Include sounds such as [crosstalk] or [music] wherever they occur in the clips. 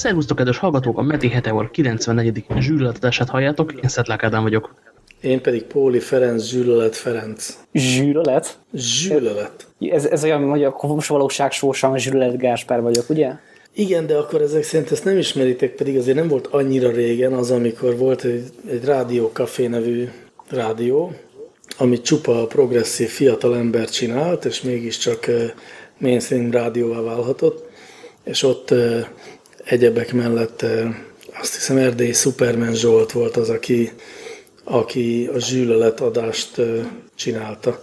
Szervusztok, kedves hallgatók! A Meti Heteor 94. zsűrületadását halljátok. Én Szetlák Ádám vagyok. Én pedig Póli Ferenc, Zsűlölet Ferenc. Zsűrölet? Zsűlölet. Ez, ez olyan, hogy a valóság sósan Zsűrölet Gáspár vagyok, ugye? Igen, de akkor ezek szerint ezt nem ismeritek, pedig azért nem volt annyira régen az, amikor volt egy, egy Rádió Café nevű rádió, amit csupa progresszív fiatal ember csinált, és mégiscsak eh, mainstream rádióvá válhatott, és ott eh, egyebek mellett eh, azt hiszem Erdélyi Superman Zsolt volt az, aki, aki a zsűlöletadást csinálta,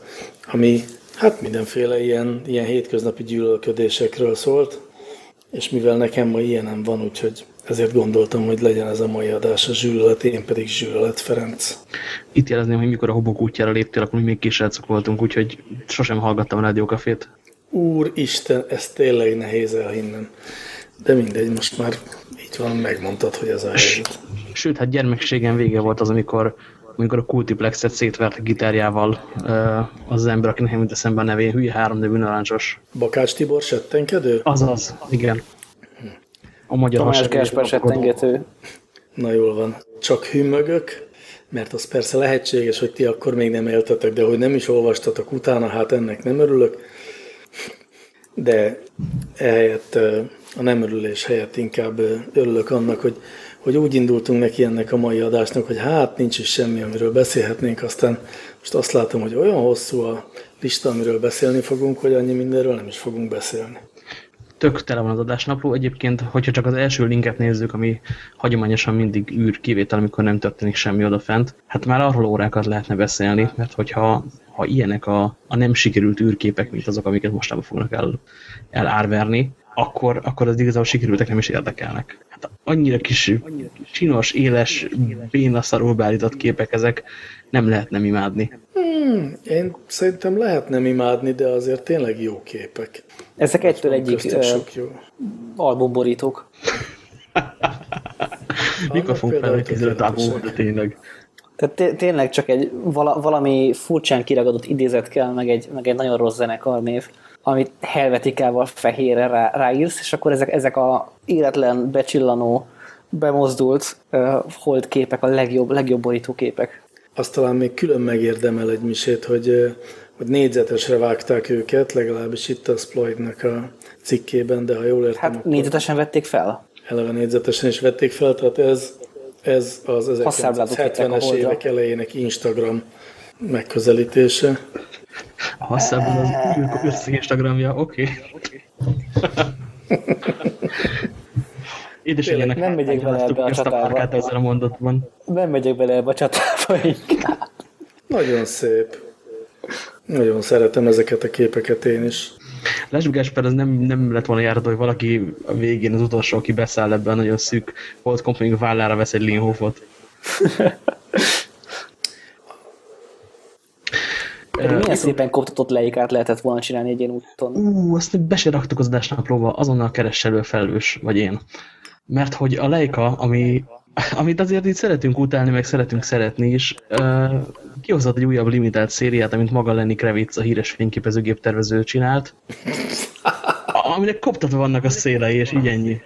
ami hát mindenféle ilyen, ilyen hétköznapi gyűlölködésekről szólt, és mivel nekem ma ilyenem van, úgyhogy ezért gondoltam, hogy legyen ez a mai adás a zsűlölet, én pedig zsűlölet Ferenc. Itt jelezném, hogy mikor a hobok útjára léptél, akkor mi még kisrácok voltunk, úgyhogy sosem hallgattam rádiókafét. Úristen, ez tényleg nehéz elhinnem. De mindegy, most már így van, megmondtad, hogy ez a helyzet. Sőt, hát gyermekségem vége volt az, amikor, amikor a Cultiplexet szétvert a gitárjával az, az ember, akinek nem jut eszembe a nevén, hülye három nevű narancsos. Bakács Tibor settenkedő? Azaz, igen. A magyar Tamás Gáspár settengető. Na jól van. Csak hümmögök, mert az persze lehetséges, hogy ti akkor még nem éltetek, de hogy nem is olvastatok utána, hát ennek nem örülök. De ehelyett a nem örülés helyett inkább örülök annak, hogy, hogy úgy indultunk neki ennek a mai adásnak, hogy hát nincs is semmi, amiről beszélhetnénk, aztán most azt látom, hogy olyan hosszú a lista, amiről beszélni fogunk, hogy annyi mindenről nem is fogunk beszélni. Tök tele van az adásnapló. Egyébként, hogyha csak az első linket nézzük, ami hagyományosan mindig űr kivétel, amikor nem történik semmi odafent, hát már arról órákat lehetne beszélni, mert hogyha ha ilyenek a, a nem sikerült űrképek, mint azok, amiket mostában fognak el, elárverni, akkor, akkor az igazából sikerültek nem is érdekelnek. Hát annyira kis, csinos, éles, bénaszarul beállított képek ezek, nem lehet nem imádni. Hmm, én szerintem lehet nem imádni, de azért tényleg jó képek. Ezek egytől egyik uh, albumborítók. Mikor fogunk felelkezni a tényleg? Tehát tényleg csak egy vala, valami furcsán kiragadott idézet kell, meg egy, meg egy nagyon rossz zenekarnév amit helvetikával fehérre rá, ráírsz, és akkor ezek, ezek a életlen, becsillanó, bemozdult uh, hold képek a legjobb, legjobb borító képek. Azt talán még külön megérdemel egy misét, hogy, hogy négyzetesre vágták őket, legalábbis itt a Sploidnak a cikkében, de ha jól értem, Hát akkor négyzetesen vették fel? Eleve négyzetesen is vették fel, tehát ez, ez az 1970-es évek elejének Instagram megközelítése. A hasszából az összeg Instagramja, oké. [laughs] Okay. Édesanyjának nem megyek bele ebbe a csatába. ezzel a mondatban. Nem megyek bele ebbe a csatába inkább. Nagyon szép. Nagyon szeretem ezeket a képeket én is. Lássuk Gásper, ez nem, nem lett volna járat, hogy valaki a végén az utolsó, aki beszáll ebben nagyon szűk volt kompanyunk vállára vesz egy Linhofot. [laughs] Pedig milyen szépen koptatott leikát lehetett volna csinálni egy ilyen úton. Ú, azt be se raktuk az adásnaplóba, azonnal keresselő felelős vagy én. Mert hogy a leika, ami, amit azért itt szeretünk utálni, meg szeretünk szeretni is, uh, kihozott egy újabb limitált szériát, amit maga Lenny Kravitz, a híres fényképezőgép tervező csinált, aminek koptatva vannak a szélei, és így ennyi.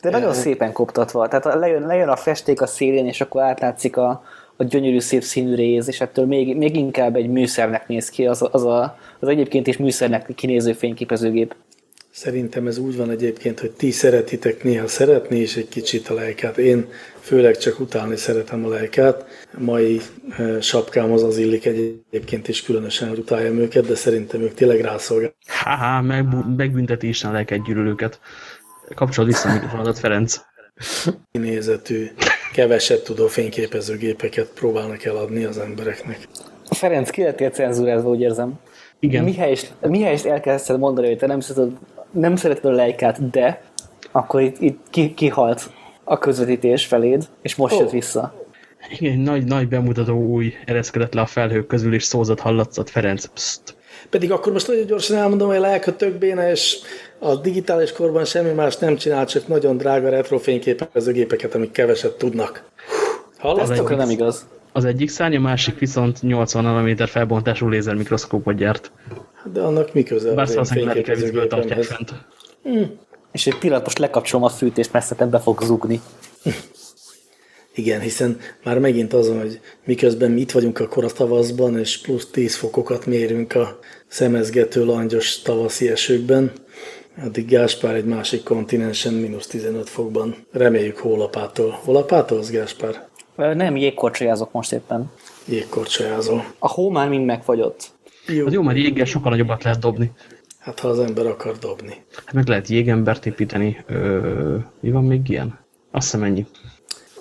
De nagyon szépen koptatva. Tehát lejön, lejön a festék a szélén, és akkor átlátszik a, a gyönyörű szép színű rész, és ettől még, még inkább egy műszernek néz ki, az, az, a, az egyébként is műszernek kinéző fényképezőgép. Szerintem ez úgy van egyébként, hogy ti szeretitek néha szeretni is egy kicsit a lejkát. Én főleg csak utálni szeretem a lejkát. Mai e, sapkám az illik egyébként is különösen, hogy utáljam őket, de szerintem ők tényleg rászolgálnak. Haha, meg, megbünteti is a lejket gyűlölőket. Kapcsolod vissza a mikrofonodat, Ferenc. Nézetű keveset tudó fényképezőgépeket próbálnak eladni az embereknek. Ferenc, ki lettél cenzúrázva, úgy érzem. Igen. Mihelyest, mihelyest elkezdted mondani, hogy te nem szereted, nem szereted a lejkát, de akkor itt, itt ki, kihalt a közvetítés feléd, és most oh. jött vissza. Igen, nagy, nagy bemutató új ereszkedett le a felhők közül, és szózat hallatszat Ferenc. Pszt. Pedig akkor most nagyon gyorsan elmondom, hogy a lelka tök béna, és a digitális korban semmi más nem csinál, csak nagyon drága retro fényképezőgépeket, amik keveset tudnak. Hallasz? nem igaz. Az egyik szárny, a másik viszont 80 nanométer felbontású lézermikroszkópot gyárt. De annak mi köze? Bár szóval fényképezőgépemhez? fent. Hm. És egy pillanat most lekapcsolom a fűtést, mert be fog zugni. [laughs] Igen, hiszen már megint azon, hogy miközben mi itt vagyunk a koratavaszban, és plusz 10 fokokat mérünk a szemezgető langyos tavaszi esőkben, addig Gáspár egy másik kontinensen mínusz 15 fokban. Reméljük hólapától. Hólapától az Gáspár? Nem, jégkorcsolyázok most éppen. Jégkorcsolyázol. A hó már mind megfagyott. Jó. Az jó, mert jéggel sokkal nagyobbat lehet dobni. Hát ha az ember akar dobni. Hát meg lehet jégembert építeni. Ö, mi van még ilyen? Azt hiszem ennyi.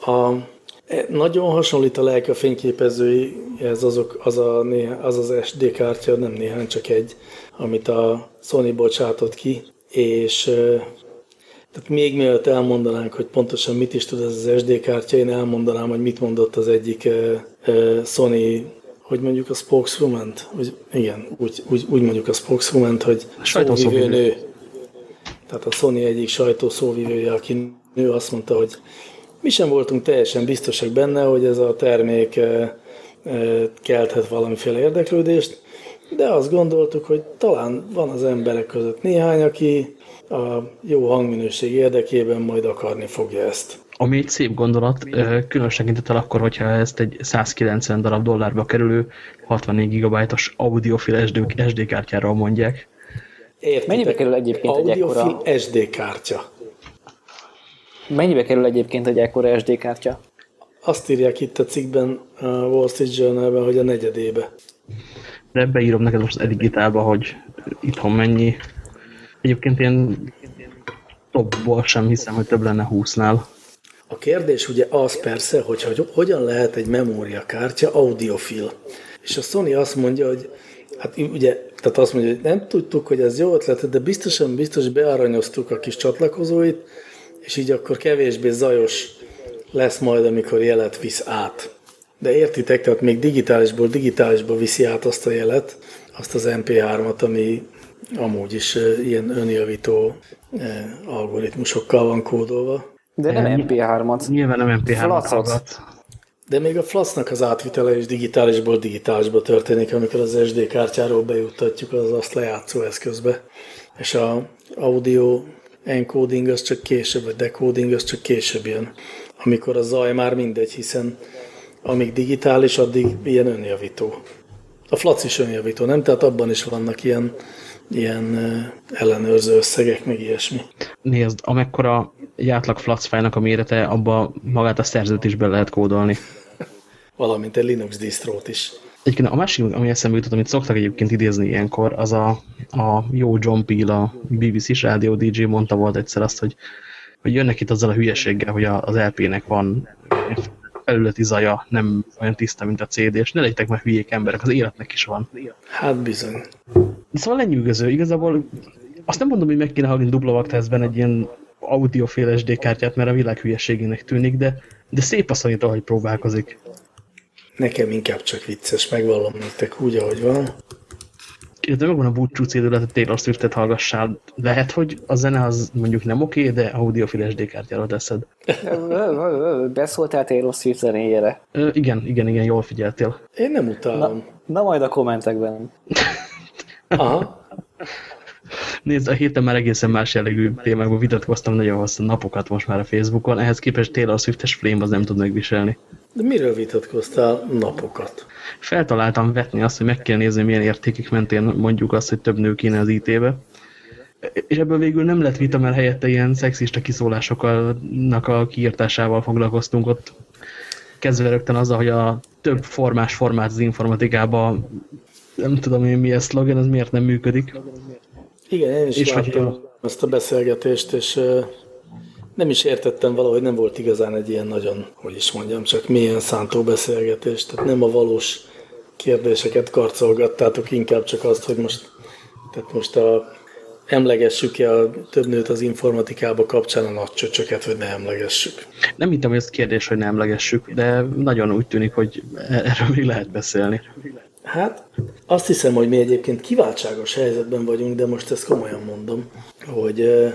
A, e, nagyon hasonlít a lelke fényképezői, ez azok, az, a, az az SD kártya, nem néhány, csak egy, amit a Sony bocsátott ki, és tehát még mielőtt elmondanánk, hogy pontosan mit is tud ez az SD kártya, én elmondanám, hogy mit mondott az egyik Sony, hogy mondjuk a spokeswoman hogy igen, úgy, úgy, úgy mondjuk a spokeswoman hogy szóvivő nő. Tehát a Sony egyik sajtószóvivője, aki nő azt mondta, hogy mi sem voltunk teljesen biztosak benne, hogy ez a termék kelthet valamiféle érdeklődést, de azt gondoltuk, hogy talán van az emberek között néhány, aki a jó hangminőség érdekében majd akarni fogja ezt. Ami egy szép gondolat, különösen tekintettel akkor, hogyha ezt egy 190 darab dollárba kerülő 64 GB-os audiofil SD, SD kártyáról mondják. Értitek? Mennyibe kerül egyébként egy ekkora... SD kártya. Mennyibe kerül egyébként egy ekkora SD kártya? Azt írják itt a cikkben, a Wall Street Journal-ben, hogy a negyedébe. De beírom neked most edigitálba, hogy itthon mennyi. Egyébként én topból sem hiszem, hogy több lenne 20-nál. A kérdés ugye az persze, hogy, hogy hogyan lehet egy memóriakártya audiofil. És a Sony azt mondja, hogy hát ugye, tehát azt mondja, hogy nem tudtuk, hogy ez jó ötlet, de biztosan biztos bearanyoztuk a kis csatlakozóit, és így akkor kevésbé zajos lesz majd, amikor jelet visz át. De értitek, tehát még digitálisból digitálisba viszi át azt a jelet, azt az MP3-at, ami amúgy is ilyen önjavító algoritmusokkal van kódolva. De nem MP3-at. Nyilván nem MP3-at De még a flasznak az átvitele is digitálisból digitálisba történik, amikor az SD kártyáról bejuttatjuk az azt lejátszó eszközbe. És a audio encoding az csak később, vagy decoding az csak később jön. Amikor a zaj már mindegy, hiszen amíg digitális, addig ilyen önjavító. A flac is önjavító, nem? Tehát abban is vannak ilyen, ilyen ellenőrző összegek, meg ilyesmi. Nézd, amekkora egy átlag flacfájnak a mérete, abba magát a szerzőt is be lehet kódolni. Valamint egy Linux distrót is. Egyébként a másik, ami eszembe jutott, amit szoktak egyébként idézni ilyenkor, az a, a jó John Peel, a BBC-s rádió DJ mondta volt egyszer azt, hogy, hogy jönnek itt azzal a hülyeséggel, hogy az LP-nek van felületi zaja nem olyan tiszta, mint a CD, és ne legyetek már hülyék emberek, az életnek is van. Hát bizony. Szóval lenyűgöző. Igazából azt nem mondom, hogy meg kéne hallani dupla tesztben egy ilyen audiofél SD kártyát, mert a világ hülyeségének tűnik, de, de szép az, hogy próbálkozik. Nekem inkább csak vicces, megvallom nektek úgy, ahogy van illetve megvan a búcsú cédület, hogy Taylor Swift-et hallgassál. Lehet, hogy a zene az mondjuk nem oké, de audiofil SD kártyára teszed. [laughs] Beszóltál Taylor Swift zenéjére? Ö, igen, igen, igen, jól figyeltél. Én nem utálom. Na, na majd a kommentekben. [laughs] Aha. Nézd, a héten már egészen más jellegű témákban vitatkoztam nagyon hosszú napokat most már a Facebookon, ehhez képest Taylor Swift-es flame az nem tud megviselni. De miről vitatkoztál napokat? Feltaláltam vetni azt, hogy meg kell nézni, milyen értékek mentén mondjuk azt, hogy több nő kéne az IT-be. És ebből végül nem lett vita, mert helyette ilyen szexista kiszólásoknak a kiírtásával foglalkoztunk ott. Kezdve rögtön azzal, hogy a több formás formát az informatikában nem tudom én mi a szlogen, az miért nem működik. Igen, én is és láttam hogy... ezt a beszélgetést, és nem is értettem valahogy, nem volt igazán egy ilyen nagyon, hogy is mondjam, csak milyen szántó beszélgetés. Tehát nem a valós kérdéseket karcolgattátok, inkább csak azt, hogy most, tehát most a, emlegessük-e a több nőt az informatikába kapcsán a nagy csöcsöket, vagy ne emlegessük? Nem hittem, hogy ez kérdés, hogy ne emlegessük, de nagyon úgy tűnik, hogy erről még lehet beszélni. Hát azt hiszem, hogy mi egyébként kiváltságos helyzetben vagyunk, de most ezt komolyan mondom, hogy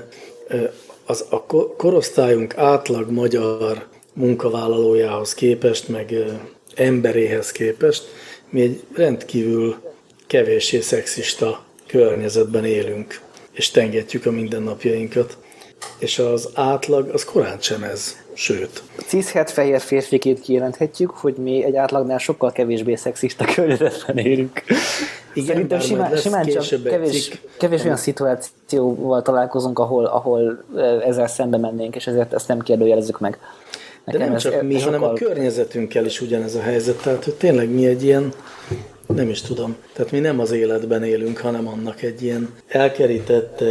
az a korosztályunk átlag magyar munkavállalójához képest, meg emberéhez képest, mi egy rendkívül kevéssé szexista környezetben élünk, és tengetjük a mindennapjainkat. és az átlag az korán sem ez. Sőt. Cishet fehér férfiként kijelenthetjük, hogy mi egy átlagnál sokkal kevésbé szexista környezetben élünk. Igen, Szerintem simán, simán csak kevés, kevés olyan szituációval találkozunk, ahol, ahol ezzel szembe mennénk, és ezért ezt nem kérdőjelezzük meg. Nekem De nem ez, csak mi, hanem sokkal... a környezetünkkel is ugyanez a helyzet. Tehát, hogy tényleg mi egy ilyen nem is tudom. Tehát mi nem az életben élünk, hanem annak egy ilyen elkerített,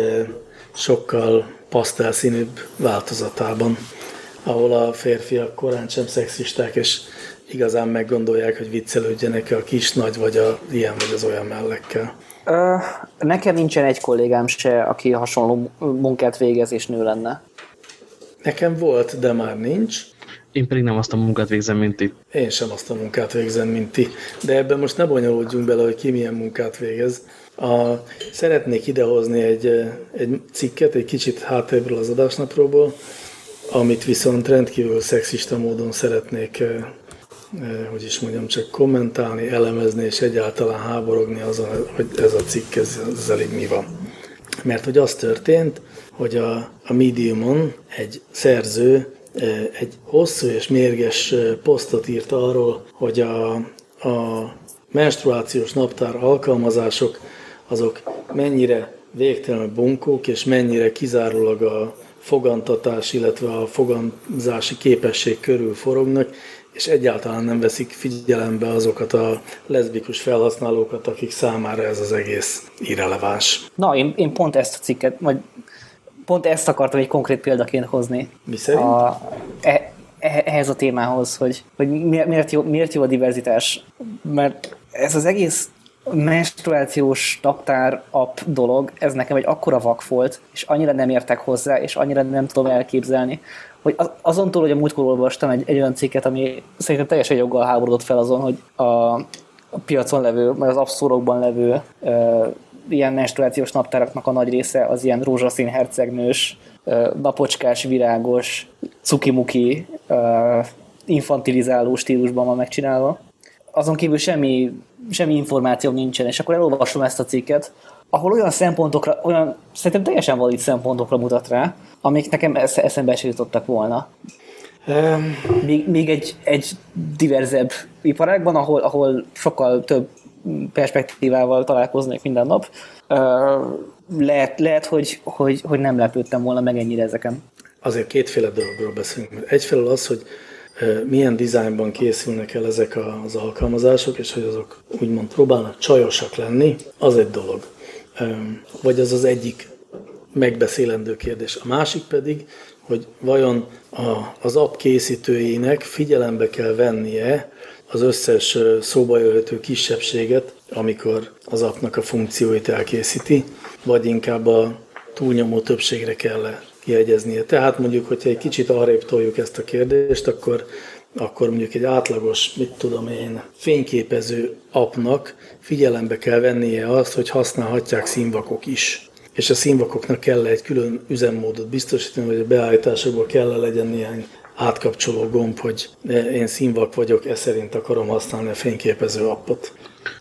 sokkal pasztelszínűbb változatában, ahol a férfiak korán sem szexisták, és igazán meggondolják, hogy viccelődjenek a kis, nagy, vagy a ilyen, vagy az olyan mellekkel. Ö, nekem nincsen egy kollégám se, aki hasonló munkát végez és nő lenne. Nekem volt, de már nincs. Én pedig nem azt a munkát végzem, mint ti. Én sem azt a munkát végzem, mint ti. De ebben most ne bonyolódjunk bele, hogy ki milyen munkát végez. A, szeretnék idehozni egy, egy cikket, egy kicsit háttérből az adásnapróból, amit viszont rendkívül szexista módon szeretnék, eh, eh, hogy is mondjam, csak kommentálni, elemezni és egyáltalán háborogni azon, hogy ez a cikk, ez, ez elég mi van. Mert hogy az történt, hogy a, a Mediumon egy szerző egy hosszú és mérges posztot írt arról, hogy a, a menstruációs naptár alkalmazások azok mennyire végtelen bunkók, és mennyire kizárólag a fogantatás, illetve a foganzási képesség körül forognak, és egyáltalán nem veszik figyelembe azokat a leszbikus felhasználókat, akik számára ez az egész irreleváns. Na, én, én pont ezt a cikket, vagy pont ezt akartam egy konkrét példaként hozni. Mi szerint? A, e, e, ehhez a témához, hogy, hogy miért, jó, miért jó a diverzitás. Mert ez az egész menstruációs naptár app dolog, ez nekem egy akkora vak volt, és annyira nem értek hozzá, és annyira nem tudom elképzelni, hogy azon túl, hogy a múltkor olvastam egy, egy olyan cikket, ami szerintem teljesen joggal háborodott fel azon, hogy a, a piacon levő, vagy az abszorokban levő ilyen menstruációs naptáraknak a nagy része az ilyen rózsaszín hercegnős, napocskás, virágos, cukimuki, infantilizáló stílusban van megcsinálva. Azon kívül semmi, semmi információ nincsen, és akkor elolvasom ezt a cikket, ahol olyan szempontokra, olyan szerintem teljesen valid szempontokra mutat rá, amik nekem eszembe se jutottak volna. Um, még, még egy, egy diverzebb iparágban, ahol, ahol sokkal több perspektívával találkoznék minden nap, lehet, lehet hogy, hogy, hogy nem lepődtem volna meg ennyire ezeken. Azért kétféle dologról beszélünk. Egyfelől az, hogy milyen dizájnban készülnek el ezek az alkalmazások, és hogy azok úgymond próbálnak csajosak lenni, az egy dolog. Vagy az az egyik megbeszélendő kérdés. A másik pedig, hogy vajon a, az app készítőjének figyelembe kell vennie az összes szóba jöhető kisebbséget, amikor az appnak a funkcióit elkészíti, vagy inkább a túlnyomó többségre kell kiegyeznie. Tehát mondjuk, hogyha egy kicsit arrébb toljuk ezt a kérdést, akkor, akkor mondjuk egy átlagos, mit tudom én, fényképező appnak figyelembe kell vennie azt, hogy használhatják színvakok is. És a színvakoknak kell egy külön üzemmódot biztosítani, vagy a beállításokból kell legyen néhány átkapcsoló gomb, hogy én színvak vagyok, e szerint akarom használni a fényképező appot.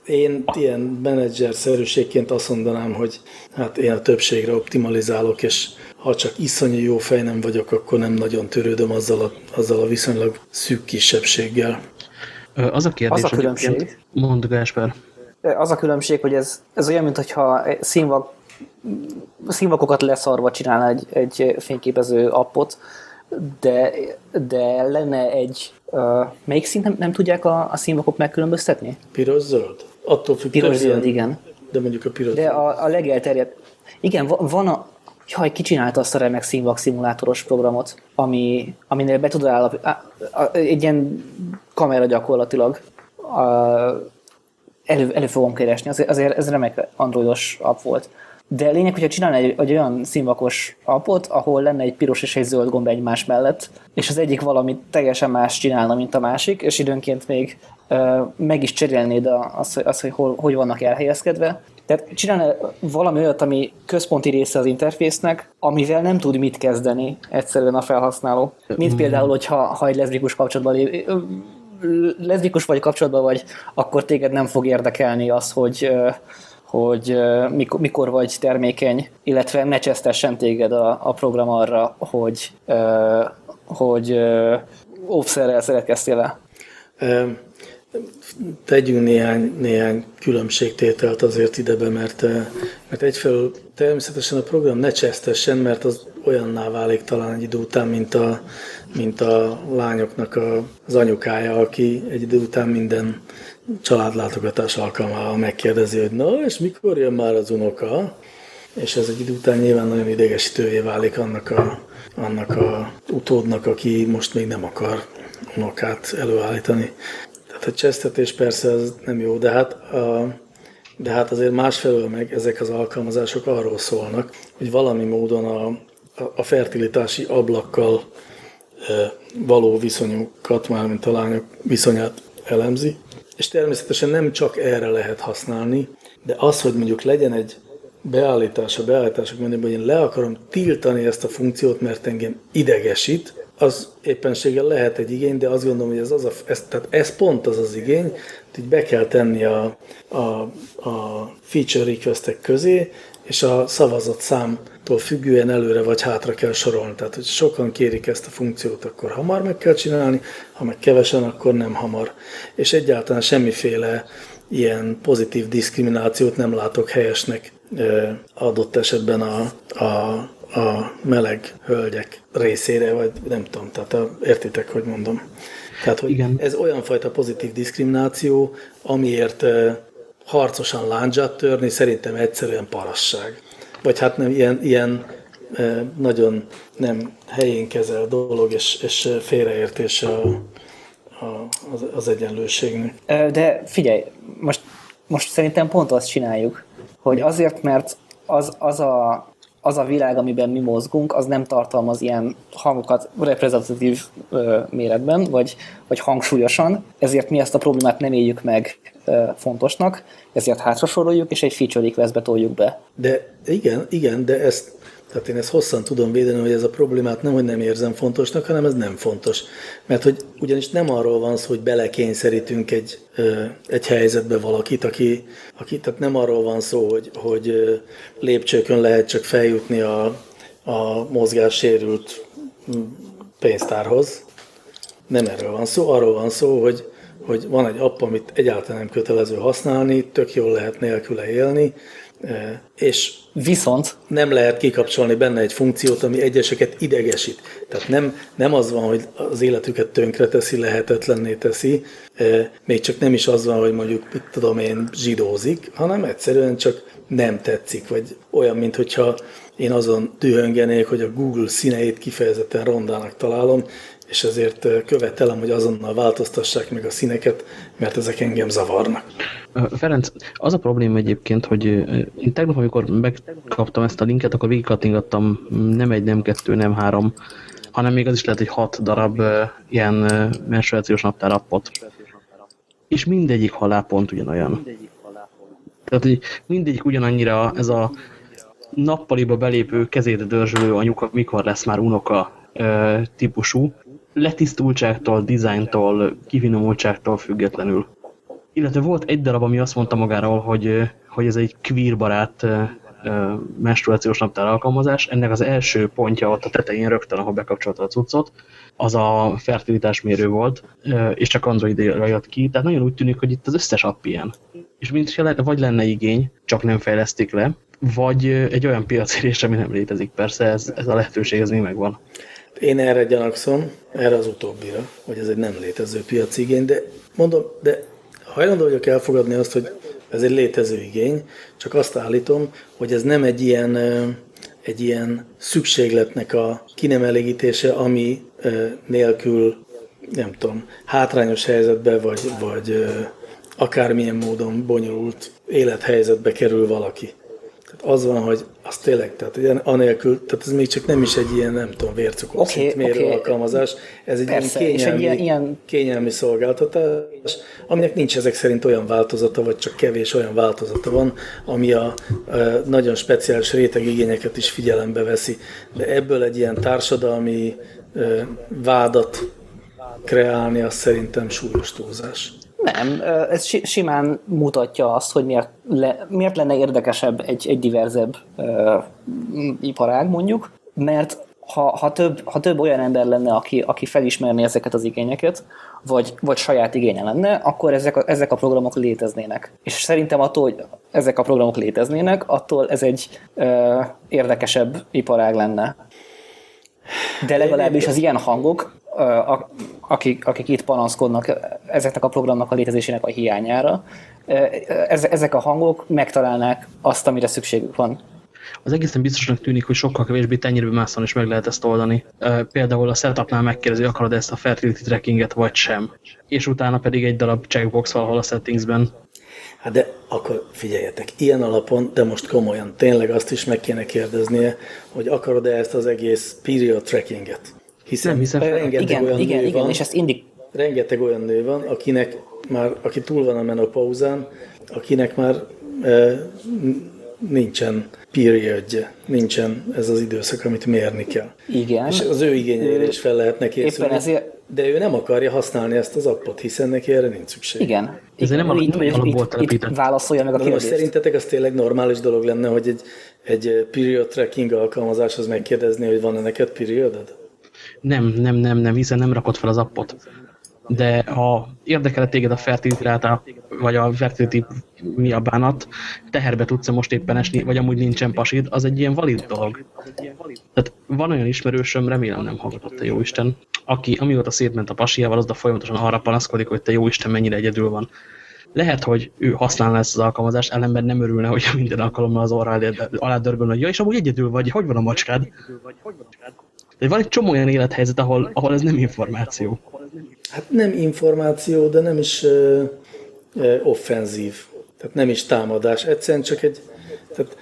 Én ilyen menedzser-szerűségként azt mondanám, hogy hát én a többségre optimalizálok, és ha csak iszonyú jó fej nem vagyok, akkor nem nagyon törődöm azzal a, azzal a viszonylag szűk kisebbséggel. Az a kérdés, az a különbség, mondd Gásper. Az a különbség, hogy ez, ez olyan, mintha színvak, színvakokat leszarva csinálna egy, egy fényképező appot, de, de lenne egy, uh, melyik szint nem, nem tudják a, a színvakok megkülönböztetni? Piros-zöld? Attól függ, Piros-zöld, igen. De mondjuk a piros De a, a legelterjedt, igen, van a, Jaj, kicsinálta azt a remek színvak szimulátoros programot, ami, aminél be tudod állapítani, egy ilyen kamera gyakorlatilag a, elő, elő fogom keresni, azért, azért ez remek androidos app volt. De lényeg, hogyha csinálna egy, egy olyan színvakos appot, ahol lenne egy piros és egy zöld gomb egymás mellett, és az egyik valamit teljesen más csinálna, mint a másik, és időnként még uh, meg is cserélnéd azt, az, hogy hol, hogy vannak elhelyezkedve. Tehát csinálna valami olyat, ami központi része az interfésznek, amivel nem tud mit kezdeni egyszerűen a felhasználó. Mint például, hogyha ha egy leszbikus kapcsolatban lé, leszbikus vagy kapcsolatban vagy, akkor téged nem fog érdekelni az, hogy hogy mikor, mikor vagy termékeny, illetve ne csesztessen téged a, a program arra, hogy, hogy óvszerrel szeretkeztél le. Tegyünk néhány, néhány különbségtételt azért idebe, mert, mert egyfelől természetesen a program ne csesztessen, mert az olyanná válik talán egy idő után, mint a, mint a lányoknak a, az anyukája, aki egy idő után minden családlátogatás alkalmával megkérdezi, hogy na, és mikor jön már az unoka? És ez egy idő után nyilván nagyon idegesítővé válik annak a, annak a utódnak, aki most még nem akar unokát előállítani. Tehát a csesztetés persze ez nem jó, de hát, a, de hát azért másfelől meg ezek az alkalmazások arról szólnak, hogy valami módon a, a fertilitási ablakkal való viszonyukat, mármint a lányok viszonyát elemzi, és természetesen nem csak erre lehet használni, de az, hogy mondjuk legyen egy beállítás a beállítások menüben, hogy én le akarom tiltani ezt a funkciót, mert engem idegesít, az éppenséggel lehet egy igény, de azt gondolom, hogy ez, az a, ez, tehát ez pont az az igény, hogy be kell tenni a, a, a feature requestek közé, és a szavazat számtól függően előre vagy hátra kell sorolni. Tehát, hogy sokan kérik ezt a funkciót, akkor hamar meg kell csinálni, ha meg kevesen, akkor nem hamar. És egyáltalán semmiféle ilyen pozitív diszkriminációt nem látok helyesnek adott esetben a, a, a meleg hölgyek részére, vagy nem tudom, tehát a, értitek, hogy mondom. Tehát, hogy Igen. ez olyan fajta pozitív diszkrimináció, amiért harcosan láncsát törni szerintem egyszerűen parasság. Vagy hát nem ilyen, ilyen nagyon nem helyén kezel dolog, és, és félreértés a, a, az, az egyenlőségnek. De figyelj, most, most szerintem pont azt csináljuk, hogy azért, mert az, az a az a világ, amiben mi mozgunk, az nem tartalmaz ilyen hangokat reprezentatív ö, méretben, vagy, vagy hangsúlyosan, ezért mi ezt a problémát nem éljük meg fontosnak, ezért hátrasoroljuk, és egy feature requestbe toljuk be. De igen, igen, de ezt tehát én ezt hosszan tudom védeni, hogy ez a problémát nem, hogy nem érzem fontosnak, hanem ez nem fontos. Mert hogy ugyanis nem arról van szó, hogy belekényszerítünk egy, egy helyzetbe valakit, aki, aki, tehát nem arról van szó, hogy, hogy lépcsőkön lehet csak feljutni a, a mozgássérült pénztárhoz. Nem erről van szó, arról van szó, hogy, hogy van egy app, amit egyáltalán nem kötelező használni, tök jól lehet nélküle élni, és Viszont nem lehet kikapcsolni benne egy funkciót, ami egyeseket idegesít. Tehát nem, nem az van, hogy az életüket tönkre teszi, lehetetlenné teszi, még csak nem is az van, hogy mondjuk, mit tudom én, zsidózik, hanem egyszerűen csak nem tetszik, vagy olyan, mint hogyha én azon dühöngenék, hogy a Google színeit kifejezetten rondának találom, és ezért követelem, hogy azonnal változtassák meg a színeket, mert ezek engem zavarnak. Ferenc, az a probléma egyébként, hogy én tegnap, amikor megkaptam ezt a linket, akkor végigkattingattam nem egy, nem kettő, nem három, hanem még az is lehet, hogy hat darab ilyen menstruációs naptár appot. És mindegyik halálpont ugyanolyan. Tehát, hogy mindegyik ugyanannyira ez a nappaliba belépő, kezét dörzsölő anyuka, mikor lesz már unoka típusú, letisztultságtól, dizájntól, kifinomultságtól függetlenül. Illetve volt egy darab, ami azt mondta magáról, hogy, hogy ez egy queer barát menstruációs naptár alkalmazás. Ennek az első pontja ott a tetején rögtön, ahol bekapcsolta a cuccot, az a fertilitásmérő volt, és csak Android-ra jött ki. Tehát nagyon úgy tűnik, hogy itt az összes app ilyen. És mint vagy lenne igény, csak nem fejlesztik le, vagy egy olyan piacérés, ami nem létezik. Persze ez, ez a lehetőség, ez még megvan. Én erre gyanakszom, erre az utóbbira, hogy ez egy nem létező piaci igény, de mondom, de hajlandó vagyok elfogadni azt, hogy ez egy létező igény, csak azt állítom, hogy ez nem egy ilyen, egy ilyen szükségletnek a kinemelégítése, ami nélkül, nem tudom, hátrányos helyzetbe, vagy, vagy akármilyen módon bonyolult élethelyzetbe kerül valaki. Az van, hogy az tényleg, tehát ilyen, anélkül, tehát ez még csak nem is egy ilyen, nem tudom, vércukor okay, mérő okay. alkalmazás, ez egy Persze, ilyen kényelmi, egy ilyen... kényelmi szolgáltatás, aminek nincs ezek szerint olyan változata, vagy csak kevés olyan változata van, ami a, a nagyon speciális rétegigényeket is figyelembe veszi. De ebből egy ilyen társadalmi vádat kreálni, az szerintem súlyos túlzás. Nem, ez simán mutatja azt, hogy miért, le, miért lenne érdekesebb egy, egy diverzebb uh, iparág mondjuk, mert ha, ha, több, ha több olyan ember lenne, aki, aki felismerné ezeket az igényeket, vagy, vagy saját igénye lenne, akkor ezek a, ezek a programok léteznének. És szerintem attól, hogy ezek a programok léteznének, attól ez egy ö, érdekesebb iparág lenne. De legalábbis az ilyen hangok, ö, akik, akik itt panaszkodnak ezeknek a programnak a létezésének a hiányára, ezek a hangok megtalálnák azt, amire szükségük van az egészen biztosnak tűnik, hogy sokkal kevésbé tenyérbe mászon is meg lehet ezt oldani. Például a setupnál megkérdezi, akarod ezt a fertility trackinget, vagy sem. És utána pedig egy darab checkbox valahol a settingsben. Hát de akkor figyeljetek, ilyen alapon, de most komolyan, tényleg azt is meg kéne kérdeznie, hogy akarod-e ezt az egész period trackinget? Hiszen, hiszen rengeteg igen, olyan igen, nő igen, van, és ezt indik... rengeteg olyan nő van, akinek már, aki túl van a menopauzán, akinek már e, nincsen periodje, nincsen ez az időszak, amit mérni kell. Igen. És az ő igényére is fel lehetne készülni. Éppen ezért... De ő nem akarja használni ezt az appot, hiszen neki erre nincs szükség. Igen. Ez nem, a, nem egy itt, itt válaszolja meg a kérdést. Most szerintetek az tényleg normális dolog lenne, hogy egy, egy period tracking alkalmazáshoz megkérdezni, hogy van-e neked periodod? Nem, nem, nem, nem, hiszen nem rakod fel az appot de ha érdekel téged a fertility vagy a fertility mi a bánat, teherbe tudsz -e most éppen esni, vagy amúgy nincsen pasid, az egy ilyen valid dolog. Tehát van olyan ismerősöm, remélem nem hallgatott a jóisten, aki amióta szétment a pasiával, az a folyamatosan arra panaszkodik, hogy te jóisten mennyire egyedül van. Lehet, hogy ő használna ezt az alkalmazást, ellenben nem örülne, hogy minden alkalommal az orra alá dörgön, hogy ja, és amúgy egyedül vagy, hogy van a macskád? De van egy csomó olyan élethelyzet, ahol, ahol ez nem információ. Hát nem információ, de nem is uh, uh, offenzív. Tehát nem is támadás. Egyszerűen csak egy... Tehát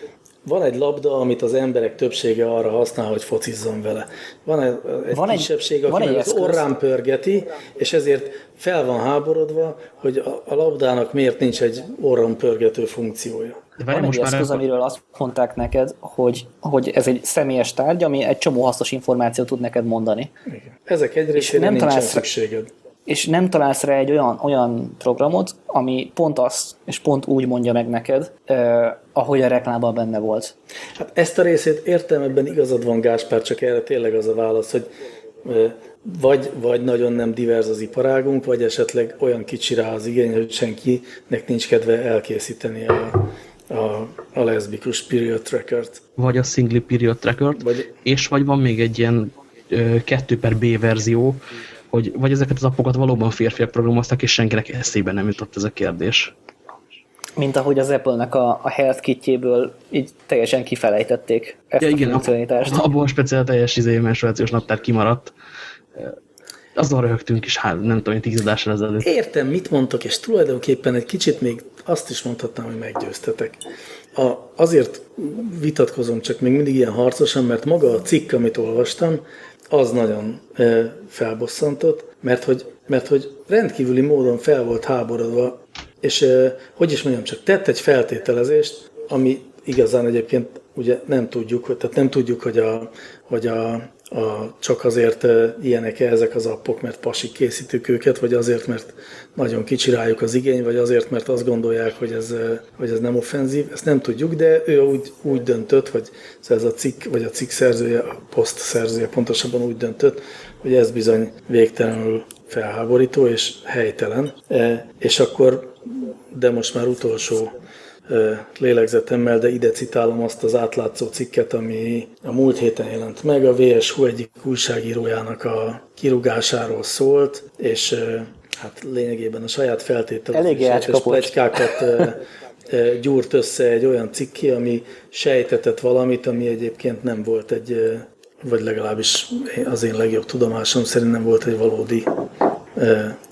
van egy labda, amit az emberek többsége arra használ, hogy focizzon vele. Van egy, egy van kisebbség, aki van egy az orrán pörgeti, és ezért fel van háborodva, hogy a, a labdának miért nincs egy orrán pörgető funkciója. De van egy eszköz, amiről azt mondták neked, hogy, hogy ez egy személyes tárgy, ami egy csomó hasznos információt tud neked mondani. Igen. Ezek egy részére nem nincsen szükséged és nem találsz rá egy olyan, olyan programot, ami pont azt, és pont úgy mondja meg neked, eh, ahogy a reklámban benne volt. Hát ezt a részét értem, ebben igazad van Gáspár, csak erre tényleg az a válasz, hogy eh, vagy, vagy nagyon nem divers az iparágunk, vagy esetleg olyan kicsi rá az igény, hogy senkinek nincs kedve elkészíteni a, a, a leszbikus period trackert. Vagy a single period trackert, vagy, és vagy van még egy ilyen 2 per B verzió, hogy vagy ezeket az appokat valóban férfiak programoztak, és senkinek eszébe nem jutott ez a kérdés. Mint ahogy az Apple-nek a, a health kitjéből így teljesen kifelejtették ezt ja, a igen, funkcionalitást. Abból speciál teljes izé, menstruációs naptár kimaradt. Azon röhögtünk is, hát nem tudom, tíz adással ezelőtt. Értem, mit mondtok, és tulajdonképpen egy kicsit még azt is mondhatnám, hogy meggyőztetek. A, azért vitatkozom csak még mindig ilyen harcosan, mert maga a cikk, amit olvastam, az nagyon felbosszantott, mert hogy, mert hogy rendkívüli módon fel volt háborodva, és hogy is mondjam, csak tett egy feltételezést, ami igazán egyébként ugye nem tudjuk, tehát nem tudjuk, hogy, a, hogy a, a, csak azért ilyenek -e ezek az appok, mert pasik készítük őket, vagy azért, mert nagyon kicsi rájuk az igény, vagy azért, mert azt gondolják, hogy ez, hogy ez nem offenzív. Ezt nem tudjuk, de ő úgy, úgy döntött, hogy ez a cikk, vagy a cikk szerzője, a poszt szerzője pontosabban úgy döntött, hogy ez bizony végtelenül felháborító és helytelen. E, és akkor, de most már utolsó lélegzetemmel, de ide citálom azt az átlátszó cikket, ami a múlt héten jelent meg, a VSU egyik újságírójának a kirugásáról szólt, és hát lényegében a saját feltételezését és plegykákat gyúrt össze egy olyan cikki, ami sejtetett valamit, ami egyébként nem volt egy, vagy legalábbis az én legjobb tudomásom szerint nem volt egy valódi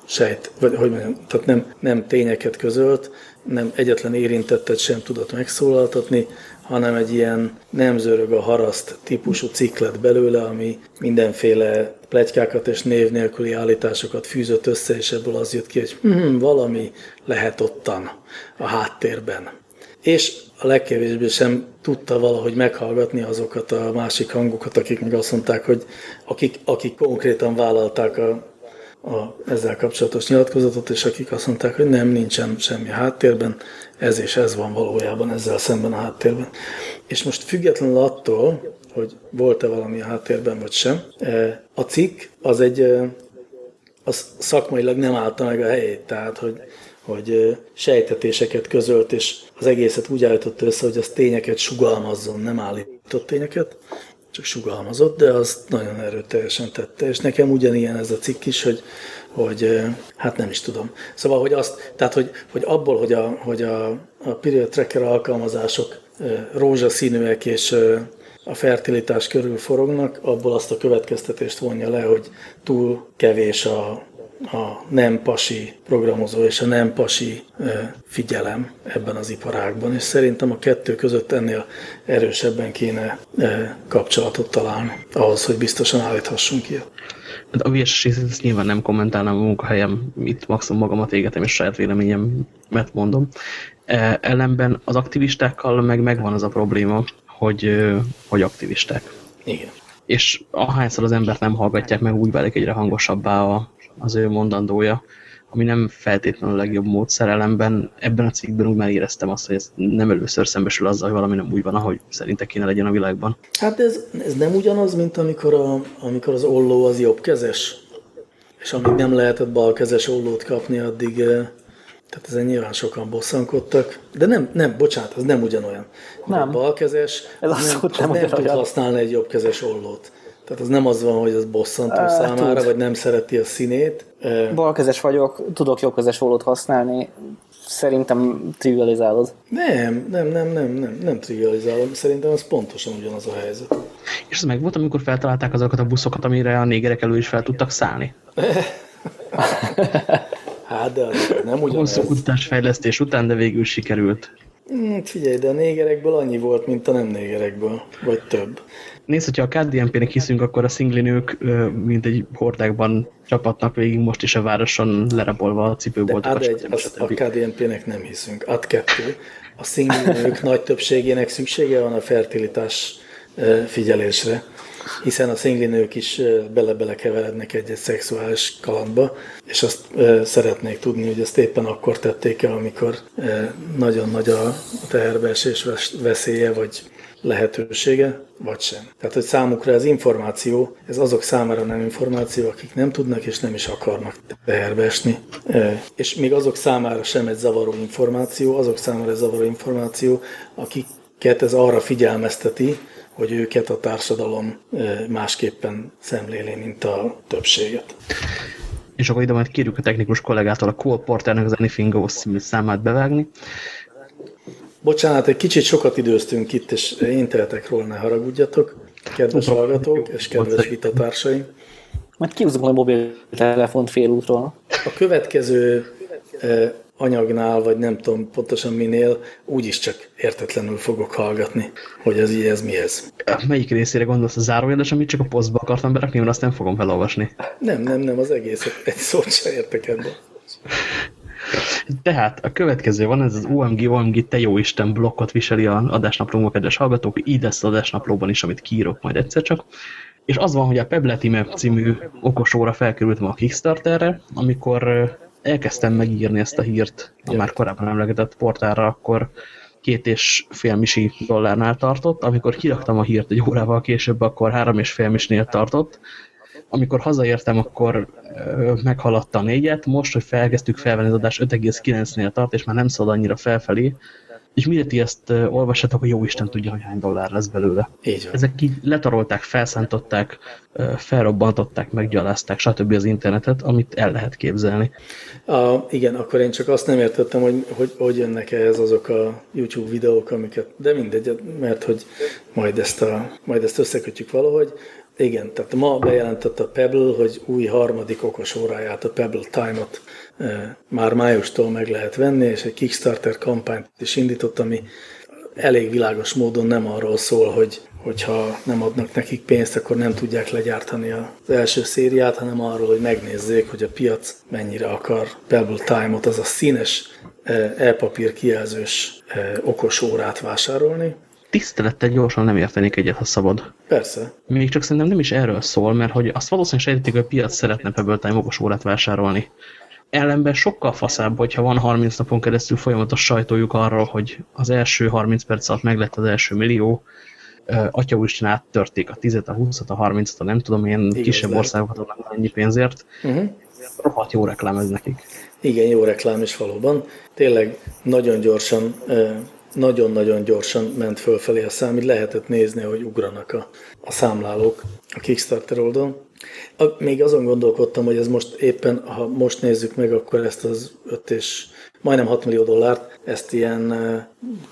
sejt, vagy hogy mondjam, tehát nem, nem tényeket közölt, nem egyetlen érintettet sem tudott megszólaltatni, hanem egy ilyen nem a haraszt típusú ciklet belőle, ami mindenféle plegykákat és név nélküli állításokat fűzött össze, és ebből az jött ki, hogy hm, valami lehet ottan a háttérben. És a legkevésbé sem tudta valahogy meghallgatni azokat a másik hangokat, akik meg azt mondták, hogy akik, akik konkrétan vállalták a a ezzel kapcsolatos nyilatkozatot, és akik azt mondták, hogy nem, nincsen semmi háttérben, ez és ez van valójában ezzel szemben a háttérben. És most függetlenül attól, hogy volt-e valami a háttérben, vagy sem, a cikk az egy az szakmailag nem állta meg a helyét, tehát hogy, hogy sejtetéseket közölt, és az egészet úgy állította össze, hogy az tényeket sugalmazzon, nem állított tényeket, csak sugalmazott, de azt nagyon erőteljesen tette, és nekem ugyanilyen ez a cikk is, hogy, hogy hát nem is tudom. Szóval, hogy azt, tehát, hogy, hogy abból, hogy a, hogy a, a period tracker alkalmazások rózsaszínűek és a fertilitás körül forognak, abból azt a következtetést vonja le, hogy túl kevés a, a nem pasi programozó és a nem pasi figyelem ebben az iparágban, és szerintem a kettő között ennél erősebben kéne kapcsolatot találni, ahhoz, hogy biztosan állíthassunk ilyet. Hát a vs ezt nyilván nem kommentálnám a munkahelyem, itt maximum magamat égetem, és saját véleményemet mondom. Ellenben az aktivistákkal meg megvan az a probléma, hogy, hogy aktivisták. Igen. És ahányszor az embert nem hallgatják meg, úgy válik egyre hangosabbá a, az ő mondandója, ami nem feltétlenül a legjobb módszer ellenben. Ebben a cikkben úgy már éreztem azt, hogy ez nem először szembesül azzal, hogy valami nem úgy van, ahogy szerinte kéne legyen a világban. Hát ez, ez nem ugyanaz, mint amikor, a, amikor az olló az jobbkezes, és amíg nem lehetett balkezes ollót kapni, addig tehát ezen nyilván sokan bosszankodtak, de nem, nem, bocsánat, ez nem ugyanolyan. Nem. A balkezes Ez nem, nem, nem, nem tud használni egy jobbkezes ollót. Tehát az nem az van, hogy az bosszantó uh, számára, tud. vagy nem szereti a színét. Balkezes vagyok, tudok jobbkezes ollót használni, szerintem trivializálod. Nem, nem, nem, nem, nem, nem trivializálom. Szerintem az pontosan ugyanaz a helyzet. És ez meg volt, amikor feltalálták azokat a buszokat, amire a négerek elő is fel tudtak szállni? [laughs] Hát, de az nem ugyanaz. Hosszú kutatás fejlesztés után, de végül sikerült. Hmm, figyelj, de a négerekből annyi volt, mint a nem négerekből, vagy több. Nézd, hogyha a KDNP-nek hiszünk, akkor a szinglinők, mint egy hordákban csapatnak végig most is a városon lerabolva a cipőboltokat. De egy, az, a KDNP-nek nem hiszünk. Ad kettő. A szinglinők nagy többségének szüksége van a fertilitás figyelésre hiszen a szinglinők is bele-bele keverednek egy-egy szexuális kalandba, és azt szeretnék tudni, hogy ezt éppen akkor tették el, amikor nagyon nagy a teherbeesés veszélye, vagy lehetősége, vagy sem. Tehát, hogy számukra ez információ, ez azok számára nem információ, akik nem tudnak és nem is akarnak teherbeesni. És még azok számára sem egy zavaró információ, azok számára egy zavaró információ, akiket ez arra figyelmezteti, hogy őket a társadalom másképpen szemléli, mint a többséget. És akkor ide majd kérjük a technikus kollégától a Cole Porternek az Anything Goes számát bevágni. Bocsánat, egy kicsit sokat időztünk itt, és én tehetek róla, ne haragudjatok, kedves hallgatók és kedves vitatársaim. Majd kihúzunk a mobiltelefont félútról. A következő anyagnál, vagy nem tudom pontosan minél, úgyis csak értetlenül fogok hallgatni, hogy ez így, ez mi ez. Melyik részére gondolsz a zárójeles, amit csak a posztba akartam berakni, mert azt nem fogom felolvasni. Nem, nem, nem, az egészet egy szót sem értek ebben. Tehát a következő van, ez az OMG, OMG, te jó Isten blokkot viseli a adásnaplóban, kedves hallgatók, így lesz az adásnaplóban is, amit kiírok majd egyszer csak. És az van, hogy a Pebleti Map című okosóra felkerültem a Kickstarterre, amikor elkezdtem megírni ezt a hírt a már korábban emlegetett portálra, akkor két és fél misi dollárnál tartott, amikor kiraktam a hírt egy órával később, akkor három és fél misnél tartott, amikor hazaértem, akkor meghaladta a négyet, most, hogy felkezdtük felvenni az adás 5,9-nél tart, és már nem szól annyira felfelé, és mire ti ezt olvassatok, hogy jó Isten tudja, hogy hány dollár lesz belőle. Így van. Ezek így letarolták, felszántották, felrobbantották, meggyalázták, stb. az internetet, amit el lehet képzelni. A, igen, akkor én csak azt nem értettem, hogy hogy, hogy jönnek ehhez azok a YouTube videók, amiket, de mindegy, mert hogy majd ezt, a, majd ezt összekötjük valahogy. Igen, tehát ma bejelentett a Pebble, hogy új harmadik okos óráját, a Pebble Time-ot már májustól meg lehet venni, és egy Kickstarter kampányt is indított, ami elég világos módon nem arról szól, hogy hogyha nem adnak nekik pénzt, akkor nem tudják legyártani az első szériát, hanem arról, hogy megnézzék, hogy a piac mennyire akar Pebble Time-ot, az a színes e-papír kijelzős okos órát vásárolni. tisztelettel gyorsan nem értenék egyet, ha szabad. Persze. Még csak szerintem nem is erről szól, mert hogy azt valószínűleg sejtetik, hogy a piac szeretne Pebble Time okos órát vásárolni. Ellenben sokkal faszább, hogyha van 30 napon keresztül folyamatos sajtójuk arról, hogy az első 30 perc alatt meglett az első millió, Atya Úristen áttörték a 10-et, a 20-at, a 30-at, a nem tudom, ilyen Igaz, kisebb országokat adnak ennyi pénzért. Uh -huh. Rohadt jó reklám ez nekik. Igen, jó reklám is valóban. Tényleg nagyon gyorsan nagyon-nagyon gyorsan ment fölfelé a szám, így lehetett nézni, hogy ugranak a, a számlálók a Kickstarter oldalon. A, még azon gondolkodtam, hogy ez most éppen, ha most nézzük meg, akkor ezt az 5 és majdnem 6 millió dollárt, ezt ilyen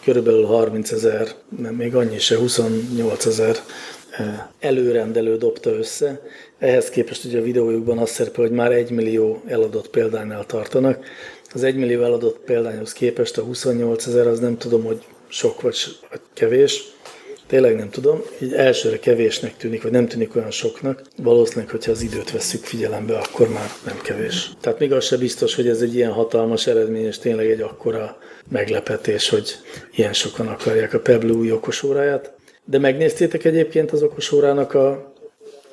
körülbelül 30 ezer, nem még annyi se, 28 ezer előrendelő dobta össze. Ehhez képest ugye a videójukban azt szerepel, hogy már 1 millió eladott példánynál tartanak. Az 1 millió eladott példányhoz képest a 28 ezer az nem tudom, hogy sok vagy kevés. Tényleg nem tudom, így elsőre kevésnek tűnik, vagy nem tűnik olyan soknak. Valószínűleg, hogyha az időt vesszük figyelembe, akkor már nem kevés. Tehát még az se biztos, hogy ez egy ilyen hatalmas eredmény, és tényleg egy akkora meglepetés, hogy ilyen sokan akarják a Pebble új okosóráját. De megnéztétek egyébként az okosórának a,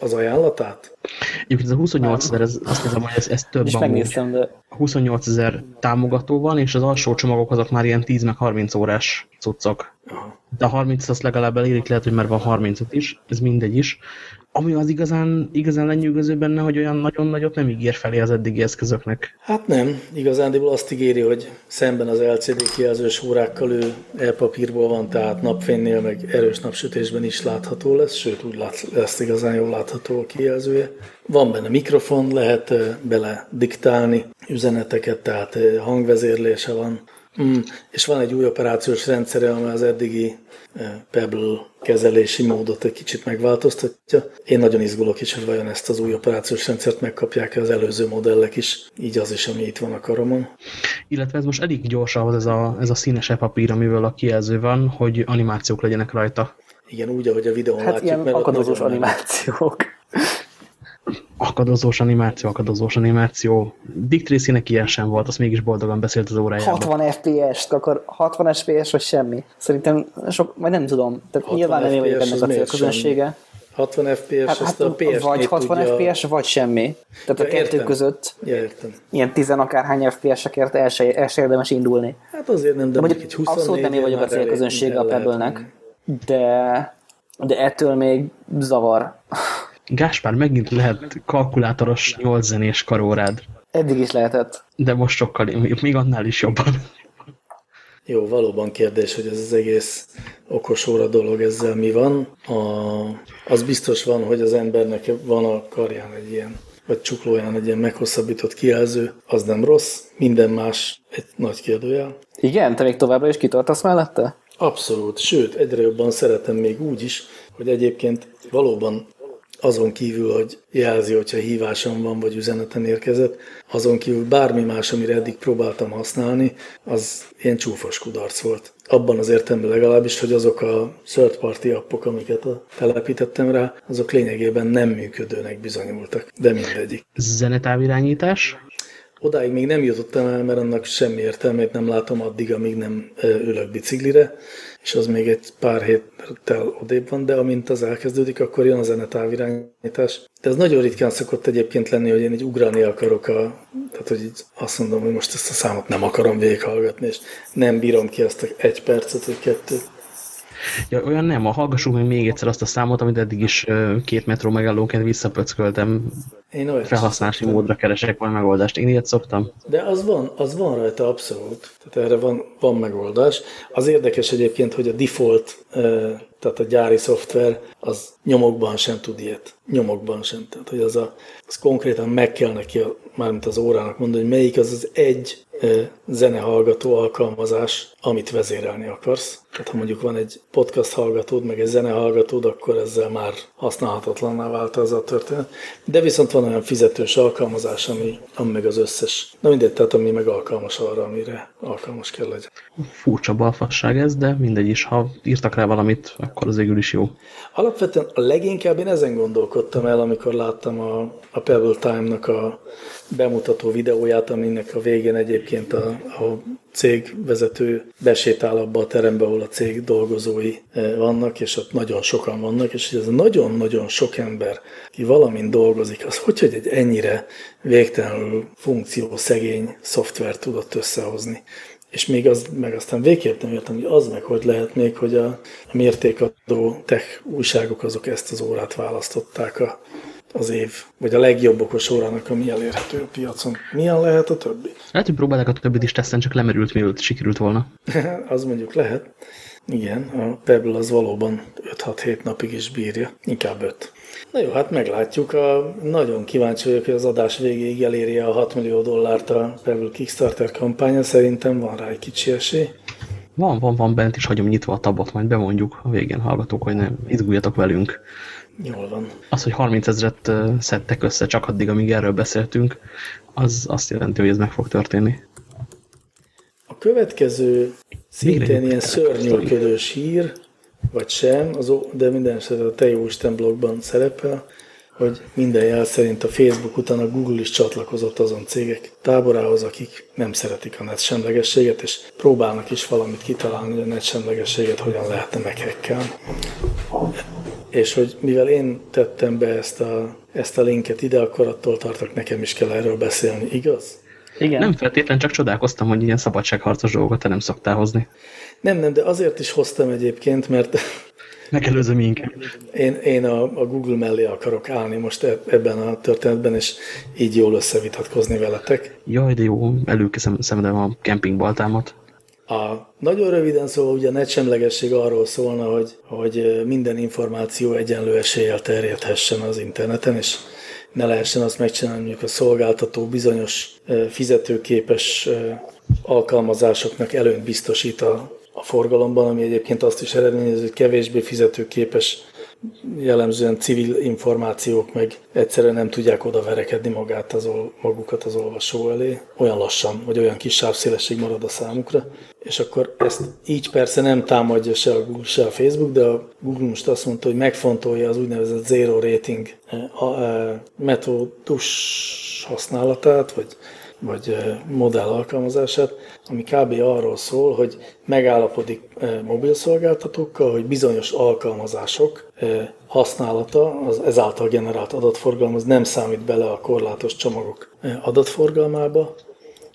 az ajánlatát? Egyébként ez a 28 ezer, ez, azt hiszem, hogy ez, ez több is megnéztem, de... 28 ezer támogató van, és az alsó csomagok azok már ilyen 10 meg 30 órás cuccok. De a 30 azt legalább elérik, lehet, hogy már van 35 is, ez mindegy is. Ami az igazán, igazán lenyűgöző benne, hogy olyan nagyon nagyot nem ígér felé az eddigi eszközöknek. Hát nem, igazándiból azt ígéri, hogy szemben az LCD kijelzős órákkal ő elpapírból van, tehát napfénynél meg erős napsütésben is látható lesz, sőt úgy lát, lesz igazán jól látható a kijelzője. Van benne mikrofon, lehet bele diktálni üzeneteket, tehát hangvezérlése van. Mm, és van egy új operációs rendszere, amely az eddigi Pebble kezelési módot egy kicsit megváltoztatja. Én nagyon izgulok is, hogy vajon ezt az új operációs rendszert megkapják-e az előző modellek is, így az is, ami itt van a karomon. Illetve ez most elég gyors ahhoz ez a, ez a színes papír, amivel a kijelző van, hogy animációk legyenek rajta. Igen, úgy, ahogy a videón hát látjuk. Ilyen akadozós animációk akadozós animáció, akadozós animáció. Dick Tracy-nek ilyen sem volt, azt mégis boldogan beszélt az órájában. 60 FPS-t, akkor 60 FPS vagy semmi. Szerintem sok, vagy nem tudom. Tehát nyilván nem én vagyok ennek a célközönsége. 60 FPS, hát, hát, a PS Vagy 60 tudja... FPS, vagy semmi. Tehát ja, a kettő értem. között ja, értem. ilyen tizen akárhány FPS-ekért el se, el se érdemes indulni. Hát azért nem, de, de mondjuk egy 24 Abszolút nem én vagyok a célközönsége a Pebble-nek, de, de ettől még zavar. Gáspár, megint lehet kalkulátoros 8 zenés karórád. Eddig is lehetett. De most sokkal, még annál is jobban. Jó, valóban kérdés, hogy ez az egész okos óra dolog ezzel mi van. A, az biztos van, hogy az embernek van a karján egy ilyen, vagy csuklóján egy ilyen meghosszabbított kijelző, az nem rossz, minden más egy nagy kérdőjel. Igen, te még továbbra is kitartasz mellette? Abszolút, sőt, egyre jobban szeretem még úgy is, hogy egyébként valóban azon kívül, hogy jelzi, hogyha hívásom van, vagy üzenetem érkezett, azon kívül bármi más, amire eddig próbáltam használni, az ilyen csúfos kudarc volt. Abban az értelemben legalábbis, hogy azok a third party appok, amiket telepítettem rá, azok lényegében nem működőnek bizonyultak, de mindegyik. Zenetávirányítás? Odáig még nem jutottam el, mert annak semmi értelmét nem látom addig, amíg nem ülök biciklire, és az még egy pár héttel odébb van, de amint az elkezdődik, akkor jön a zenetávirányítás. De ez nagyon ritkán szokott egyébként lenni, hogy én így ugrálni akarok, a, tehát hogy így azt mondom, hogy most ezt a számot nem akarom végighallgatni, és nem bírom ki azt a egy percet, vagy kettőt. Ja, olyan nem, a hallgassuk meg még egyszer azt a számot, amit eddig is két metró megállóként visszapöcköltem. Én felhasználási módra keresek majd megoldást. Én ilyet szoktam. De az van, az van rajta abszolút. Tehát erre van, van megoldás. Az érdekes egyébként, hogy a default, tehát a gyári szoftver, az nyomokban sem tud ilyet. Nyomokban sem. Tehát, hogy az, a, az konkrétan meg kell neki, a, mármint az órának mondani, hogy melyik az az egy zenehallgató alkalmazás, amit vezérelni akarsz. Tehát ha mondjuk van egy podcast hallgatód, meg egy zenehallgatód, akkor ezzel már használhatatlanná vált az a történet. De viszont van olyan fizetős alkalmazás, ami, ami meg az összes. Na mindegy, tehát ami meg alkalmas arra, amire alkalmas kell legyen. Furcsa balfasság ez, de mindegy is, ha írtak rá valamit, akkor az végül is jó. Alapvetően a leginkább én ezen gondolkodtam el, amikor láttam a, a Pebble Time-nak a bemutató videóját, aminek a végén egyébként a, a cégvezető besétál abba a terembe, ahol a cég dolgozói vannak, és ott nagyon sokan vannak, és ez nagyon-nagyon sok ember, ki valamin dolgozik, az hogy, hogy egy ennyire végtelenül funkció szegény szoftvert tudott összehozni. És még az, meg aztán végképp nem értem, hogy az meg hogy lehet még, hogy a, a mértékadó tech újságok azok ezt az órát választották a, az év, vagy a legjobb okos órának, ami elérhető a piacon. Milyen lehet a többi? Lehet, hogy próbálják a többit is teszten, csak lemerült, mielőtt sikerült volna. [laughs] az mondjuk lehet. Igen, a Pebble az valóban 5-6-7 napig is bírja. Inkább 5. Na jó, hát meglátjuk. A, nagyon kíváncsi vagyok, hogy az adás végéig eléri a 6 millió dollárt a Pebble Kickstarter kampánya. Szerintem van rá egy kicsi esély. Van, van, van, bent is hagyom nyitva a tabot, majd bemondjuk a végén hallgatók, hogy nem izguljatok velünk. Jól van. Az, hogy 30 ezeret szedtek össze csak addig, amíg erről beszéltünk, az azt jelenti, hogy ez meg fog történni. A következő szintén ilyen szörnyűködős hír, vagy sem, az, de minden esetre a Te Jóisten blogban szerepel, hogy minden jel szerint a Facebook után a Google is csatlakozott azon cégek táborához, akik nem szeretik a net semlegességet, és próbálnak is valamit kitalálni, hogy a net semlegességet hogyan lehetne meghekkelni. És hogy mivel én tettem be ezt a, ezt a linket ide, akkor attól tartok, nekem is kell erről beszélni, igaz? Igen. Nem feltétlenül, csak csodálkoztam, hogy ilyen szabadságharcos dolgokat te nem szoktál hozni. Nem, nem, de azért is hoztam egyébként, mert [laughs] Megelőzöm inkább. Én, én a, a Google mellé akarok állni most e- ebben a történetben, és így jól összevitatkozni veletek. Jaj, de jó, előkezem a kempingbaltámat. A, nagyon röviden szóval ugye a netsemlegesség arról szólna, hogy, hogy minden információ egyenlő eséllyel terjedhessen az interneten, és ne lehessen azt megcsinálni, mondjuk a szolgáltató bizonyos fizetőképes alkalmazásoknak előnyt biztosít a, a forgalomban, ami egyébként azt is eredményez, hogy kevésbé fizetőképes jellemzően civil információk meg egyszerűen nem tudják oda verekedni magát az, magukat az olvasó elé. Olyan lassan, vagy olyan kis sávszélesség marad a számukra. És akkor ezt így persze nem támadja se a Google, se a Facebook, de a Google most azt mondta, hogy megfontolja az úgynevezett zero rating eh, eh, metódus használatát, vagy vagy modell alkalmazását, ami kb. arról szól, hogy megállapodik mobilszolgáltatókkal, hogy bizonyos alkalmazások használata, az ezáltal generált adatforgalom, az nem számít bele a korlátos csomagok adatforgalmába,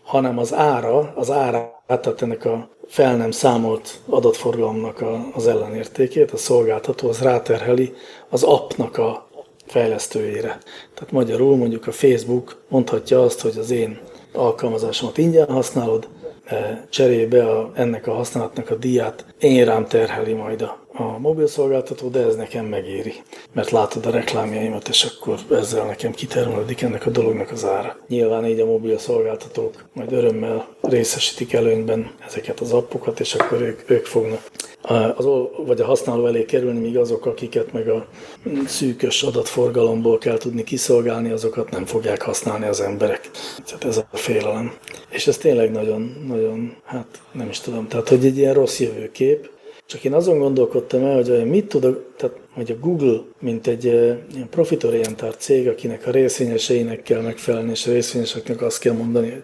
hanem az ára, az ára, tehát ennek a fel nem számolt adatforgalomnak az ellenértékét, a szolgáltató az ráterheli az appnak a fejlesztőjére. Tehát magyarul mondjuk a Facebook mondhatja azt, hogy az én alkalmazásomat ingyen használod, e, cserébe a, ennek a használatnak a díját én rám terheli majd a, a mobilszolgáltató, de ez nekem megéri, mert látod a reklámjaimat, és akkor ezzel nekem kitermelődik ennek a dolognak az ára. Nyilván így a mobilszolgáltatók majd örömmel részesítik előnyben ezeket az appokat, és akkor ők, ők fognak az, vagy a használó elé kerülni, míg azok, akiket meg a szűkös adatforgalomból kell tudni kiszolgálni, azokat nem fogják használni az emberek. Tehát ez a félelem. És ez tényleg nagyon, nagyon, hát nem is tudom, tehát hogy egy ilyen rossz jövőkép, csak én azon gondolkodtam el, hogy mit tudok, tehát hogy a Google, mint egy ilyen profitorientált cég, akinek a részvényeseinek kell megfelelni, és a részvényeseknek azt kell mondani, hogy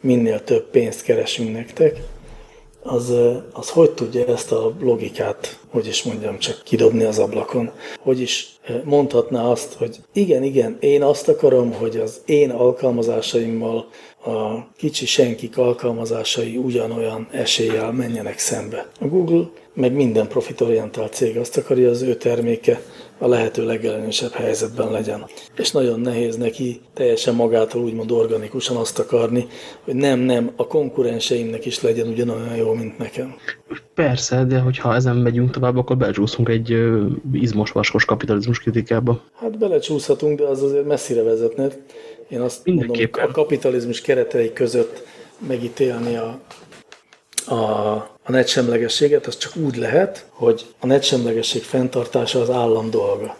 minél több pénzt keresünk nektek, az, az hogy tudja ezt a logikát, hogy is mondjam, csak kidobni az ablakon, hogy is mondhatná azt, hogy igen, igen, én azt akarom, hogy az én alkalmazásaimmal a kicsi senkik alkalmazásai ugyanolyan eséllyel menjenek szembe. A Google meg minden profitorientált cég azt akarja, az ő terméke a lehető legelőnyösebb helyzetben legyen. És nagyon nehéz neki teljesen magától úgymond organikusan azt akarni, hogy nem, nem, a konkurenseimnek is legyen ugyanolyan jó, mint nekem. Persze, de hogyha ezen megyünk tovább, akkor belecsúszunk egy izmos, vaskos kapitalizmus kritikába. Hát belecsúszhatunk, de az azért messzire vezetne. Én azt mondom, a kapitalizmus keretei között megítélni a, a a netsemlegességet, az csak úgy lehet, hogy a netsemlegesség fenntartása az állam dolga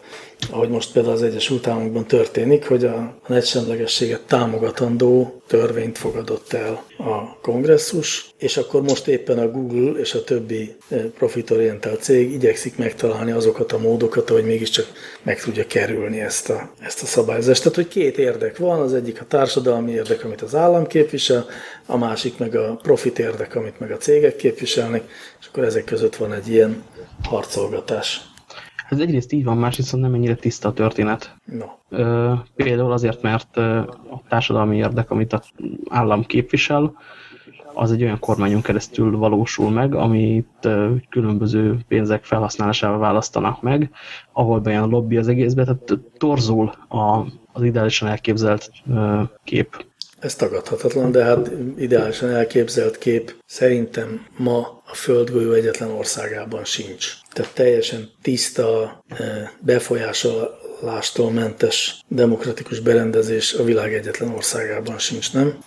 ahogy most például az Egyesült Államokban történik, hogy a netsemlegességet támogatandó törvényt fogadott el a kongresszus, és akkor most éppen a Google és a többi e, profitorientált cég igyekszik megtalálni azokat a módokat, hogy mégiscsak meg tudja kerülni ezt a, ezt a szabályozást. Tehát, hogy két érdek van, az egyik a társadalmi érdek, amit az állam képvisel, a másik meg a profit érdek, amit meg a cégek képviselnek, és akkor ezek között van egy ilyen harcolgatás. Ez egyrészt így van, másrészt nem ennyire tiszta a történet. No. Ö, például azért, mert a társadalmi érdek, amit az állam képvisel, az egy olyan kormányon keresztül valósul meg, amit különböző pénzek felhasználásával választanak meg, ahol bejön a lobby az egészbe, tehát torzul a, az ideálisan elképzelt kép. Ez tagadhatatlan, de hát ideálisan elképzelt kép szerintem ma a földgolyó egyetlen országában sincs. Tehát teljesen tiszta, befolyásolástól mentes demokratikus berendezés a világ egyetlen országában sincs, nem?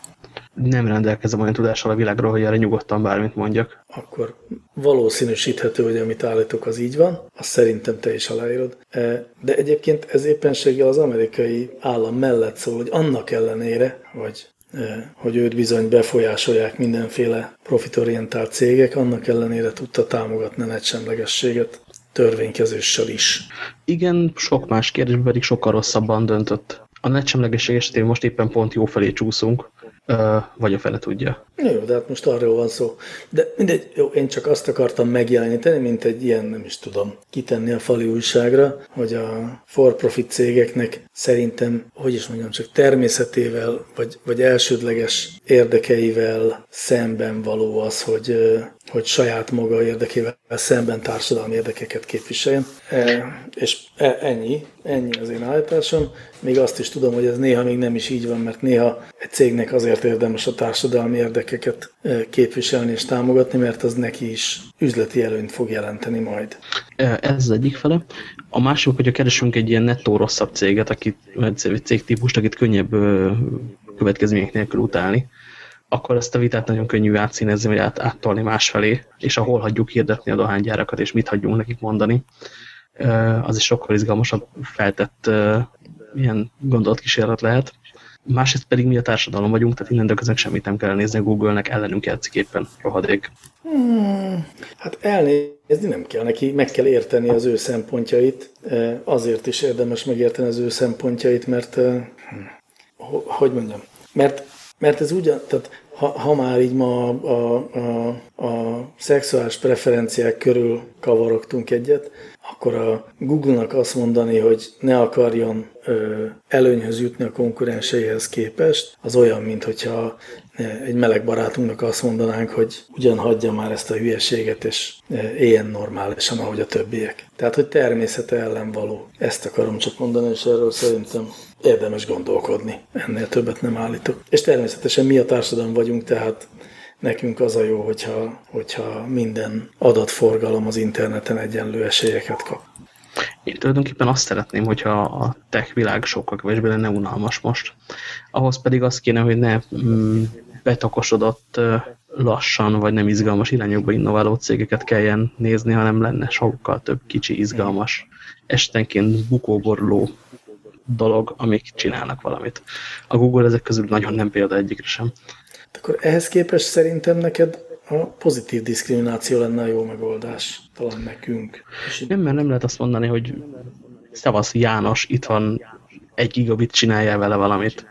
Nem rendelkezem olyan tudással a világról, hogy erre nyugodtan bármit mondjak. Akkor valószínűsíthető, hogy amit állítok, az így van. Azt szerintem te is aláírod. E, de egyébként ez éppenséggel az amerikai állam mellett szól, hogy annak ellenére, hogy e, hogy őt bizony befolyásolják mindenféle profitorientált cégek, annak ellenére tudta támogatni a netsemlegességet törvénykezéssel is. Igen, sok más kérdésben pedig sokkal rosszabban döntött. A netsemlegesség esetén most éppen pont jó felé csúszunk, vagy a fele tudja. Jó, de hát most arról van szó. De mindegy, jó, én csak azt akartam megjeleníteni, mint egy ilyen, nem is tudom, kitenni a fali újságra, hogy a for-profit cégeknek szerintem, hogy is mondjam, csak természetével, vagy, vagy elsődleges érdekeivel szemben való az, hogy, hogy saját maga érdekével szemben társadalmi érdekeket képviseljen. E, és e, ennyi, ennyi az én állításom. Még azt is tudom, hogy ez néha még nem is így van, mert néha egy cégnek azért érdemes a társadalmi érdekeket e, képviselni és támogatni, mert az neki is üzleti előnyt fog jelenteni majd. Ez az egyik fele. A másik, hogyha keresünk egy ilyen nettó rosszabb céget, akit, cégtípust, akit könnyebb következmények nélkül utálni, akkor ezt a vitát nagyon könnyű átszínezni, vagy át, áttolni másfelé, és ahol hagyjuk hirdetni a dohánygyárakat, és mit hagyjunk nekik mondani, az is sokkal izgalmasabb feltett ilyen gondolatkísérlet lehet. Másrészt pedig mi a társadalom vagyunk, tehát innentől közben semmit nem kell nézni a Google-nek, ellenünk játszik éppen rohadék. Hmm, hát elnézni nem kell neki, meg kell érteni az ő szempontjait. Azért is érdemes megérteni az ő szempontjait, mert hm, hogy mondjam, mert mert ez ugyan, tehát ha, ha már így ma a, a, a, a szexuális preferenciák körül kavarogtunk egyet, akkor a Google-nak azt mondani, hogy ne akarjon ö, előnyhöz jutni a konkurenseihez képest, az olyan, mint hogyha egy meleg barátunknak azt mondanánk, hogy ugyan hagyja már ezt a hülyeséget, és éljen normálisan, ahogy a többiek. Tehát, hogy természete ellen való. Ezt akarom csak mondani, és erről szerintem érdemes gondolkodni. Ennél többet nem állítok. És természetesen mi a társadalom vagyunk, tehát nekünk az a jó, hogyha, hogyha minden adatforgalom az interneten egyenlő esélyeket kap. Én tulajdonképpen azt szeretném, hogyha a tech világ sokkal kevésbé lenne unalmas most. Ahhoz pedig az kéne, hogy ne mm, betakosodott lassan, vagy nem izgalmas irányokba innováló cégeket kelljen nézni, hanem lenne sokkal több kicsi, izgalmas, estenként bukóborló dolog, amik csinálnak valamit. A Google ezek közül nagyon nem példa egyikre sem. Akkor ehhez képest szerintem neked a pozitív diszkrimináció lenne a jó megoldás, talán nekünk. Nem, mert nem lehet azt mondani, hogy Szavasz János, itt van egy gigabit, csinálja vele valamit.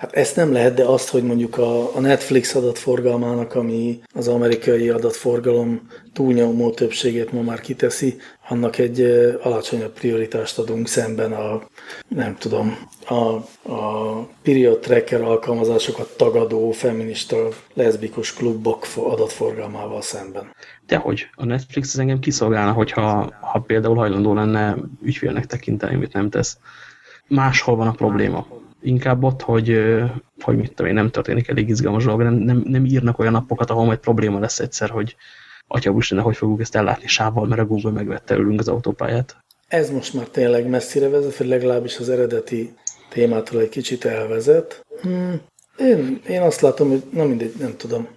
Hát ezt nem lehet, de azt, hogy mondjuk a, a Netflix adatforgalmának, ami az amerikai adatforgalom túlnyomó többségét ma már kiteszi, annak egy alacsonyabb prioritást adunk szemben a, nem tudom, a, a period tracker alkalmazásokat tagadó, feminista, leszbikus klubok adatforgalmával szemben. Dehogy, a Netflix az engem kiszolgálna, hogyha ha például hajlandó lenne ügyfélnek tekinteni, amit nem tesz. Máshol van a probléma inkább ott, hogy, hogy mit tudom én, nem történik elég izgalmas dolog, nem, nem, nem írnak olyan napokat, ahol majd probléma lesz egyszer, hogy atya Istenem, hogy fogjuk ezt ellátni sávval, mert a Google megvette ülünk az autópályát. Ez most már tényleg messzire vezet, vagy legalábbis az eredeti témától egy kicsit elvezet. Hmm, én, én azt látom, hogy na mindegy, nem tudom.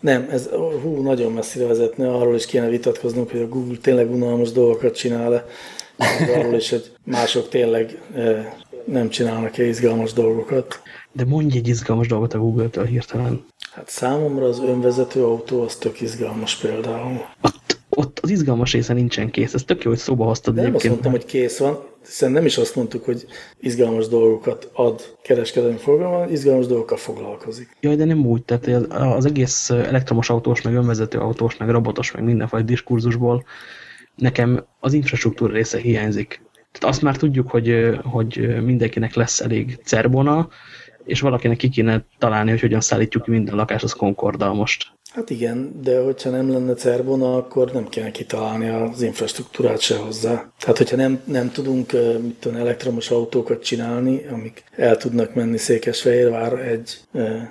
Nem, ez hú, nagyon messzire vezetne, arról is kéne vitatkoznunk, hogy a Google tényleg unalmas dolgokat csinál-e, arról is, hogy mások tényleg nem csinálnak-e izgalmas dolgokat. De mondj egy izgalmas dolgot a Google-től hirtelen. Hát számomra az önvezető autó az tök izgalmas például. Ott ott az izgalmas része nincsen kész. Ez tök jó, hogy szóba hoztad De nem azt mondtam, hogy kész van, hiszen nem is azt mondtuk, hogy izgalmas dolgokat ad kereskedelmi forgalomban, izgalmas dolgokkal foglalkozik. Jaj, de nem úgy, tehát az egész elektromos autós, meg önvezető autós, meg robotos, meg mindenfajta diskurzusból nekem az infrastruktúra része hiányzik. Tehát azt már tudjuk, hogy, hogy mindenkinek lesz elég cerbona, és valakinek ki kéne találni, hogy hogyan szállítjuk minden lakáshoz Concorddal most. Hát igen, de hogyha nem lenne Cerbona, akkor nem kéne kitalálni az infrastruktúrát se hozzá. Tehát, hogyha nem, nem tudunk mit tudom, elektromos autókat csinálni, amik el tudnak menni Székesfehérvár egy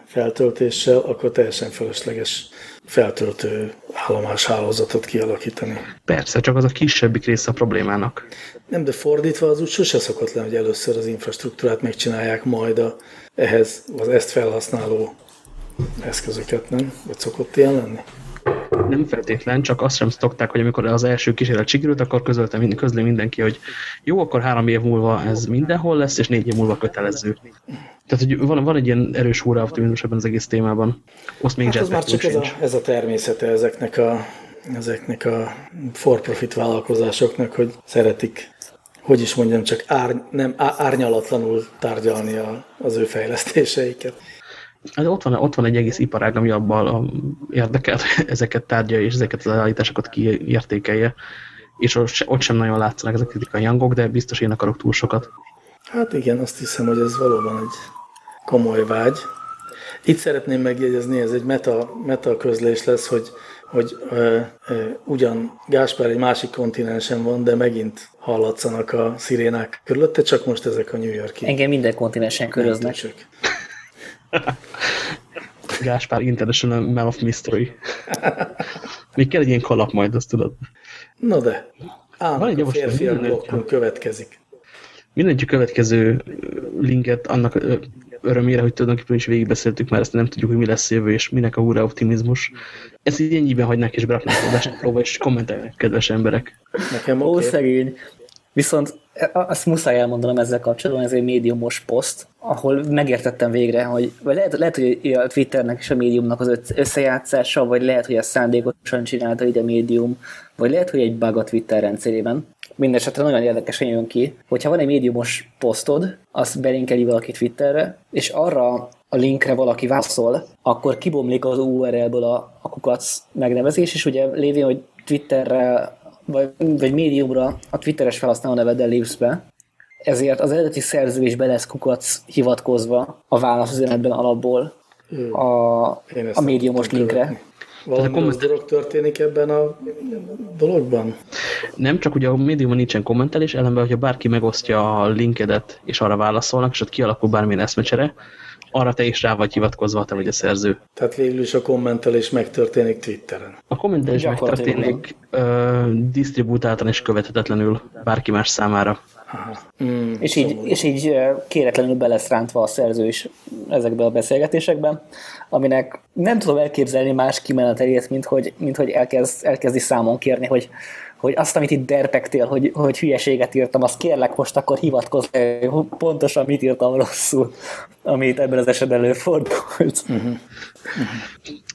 feltöltéssel, akkor teljesen felesleges feltöltő állomás hálózatot kialakítani. Persze, csak az a kisebbik része a problémának. Nem, de fordítva az úgy sose szokott lenni, hogy először az infrastruktúrát megcsinálják, majd a, ehhez az ezt felhasználó eszközöket, nem? Vagy szokott ilyen lenni? Nem feltétlen, csak azt sem szokták, hogy amikor az első kísérlet sikerült, akkor közölte közli mindenki, hogy jó, akkor három év múlva ez mindenhol lesz, és négy év múlva kötelező. Tehát, hogy van, van egy ilyen erős húra optimizmus ebben az egész témában. Azt még hát ez már csak ez a, ez a természete ezeknek a, ezeknek a for-profit vállalkozásoknak, hogy szeretik hogy is mondjam, csak ár, nem, árnyalatlanul tárgyalni a, az ő fejlesztéseiket. Hát ott van, ott van egy egész iparág, ami abban érdekelt ezeket tárgya és ezeket az állításokat kiértékelje, és ott sem nagyon látszanak ezek a jangok, de biztos én akarok túl sokat. Hát igen, azt hiszem, hogy ez valóban egy komoly vágy. Itt szeretném megjegyezni, ez egy meta, meta közlés lesz, hogy, hogy ö, ö, ugyan Gáspár egy másik kontinensen van, de megint hallatszanak a szirénák körülötte, csak most ezek a New Yorki. Engem minden kontinensen köröznek. [laughs] Gáspár International Man of Mystery. Még kell egy ilyen kalap majd, azt tudod. Na de, ám a férfiak blokkon következik. Mindenki következő linket annak örömére, hogy tulajdonképpen is végigbeszéltük már ezt, nem tudjuk, hogy mi lesz jövő, és minek a újra optimizmus. Ezt így ennyiben hagynák, és beraknak a és kommentelnek, kedves emberek. Nekem okay. Ó, szegény. Viszont azt muszáj elmondanom ezzel kapcsolatban, ez egy médiumos poszt, ahol megértettem végre, hogy vagy lehet, lehet, hogy a Twitternek és a médiumnak az összejátszása, vagy lehet, hogy a szándékosan csinálta ide a médium, vagy lehet, hogy egy bug a Twitter rendszerében. Mindenesetre nagyon érdekesen jön ki, hogyha van egy médiumos posztod, azt belinkeli valaki Twitterre, és arra a linkre valaki válaszol, akkor kibomlik az URL-ből a, a kukac megnevezés, és ugye lévén, hogy Twitterre vagy, vagy médiumra a Twitteres felhasználó neveddel lépsz be, ezért az eredeti szerződésbe lesz kukac hivatkozva a válaszüzenetben alapból a, a médiumos linkre. Valami komment... dolog történik ebben a dologban? Nem, csak ugye a médiumon nincsen kommentelés, ellenben, hogyha bárki megosztja a linkedet, és arra válaszolnak, és ott kialakul bármilyen eszmecsere, arra te is rá vagy hivatkozva, te vagy a szerző. Tehát végül is a kommentelés megtörténik Twitteren. A kommentelés megtörténik uh, disztribútáltan és követhetetlenül bárki más számára. Mm, és, így, és így kéretlenül be lesz rántva a szerző is ezekben a beszélgetésekben, aminek nem tudom elképzelni más kimenetelét, mint hogy, mint hogy elkezd, elkezdi számon kérni, hogy hogy azt, amit itt derpektél, hogy, hogy hülyeséget írtam, azt kérlek most akkor hivatkozz, pontosan mit írtam rosszul, amit ebben az esetben előfordult. Uh-huh. Uh-huh.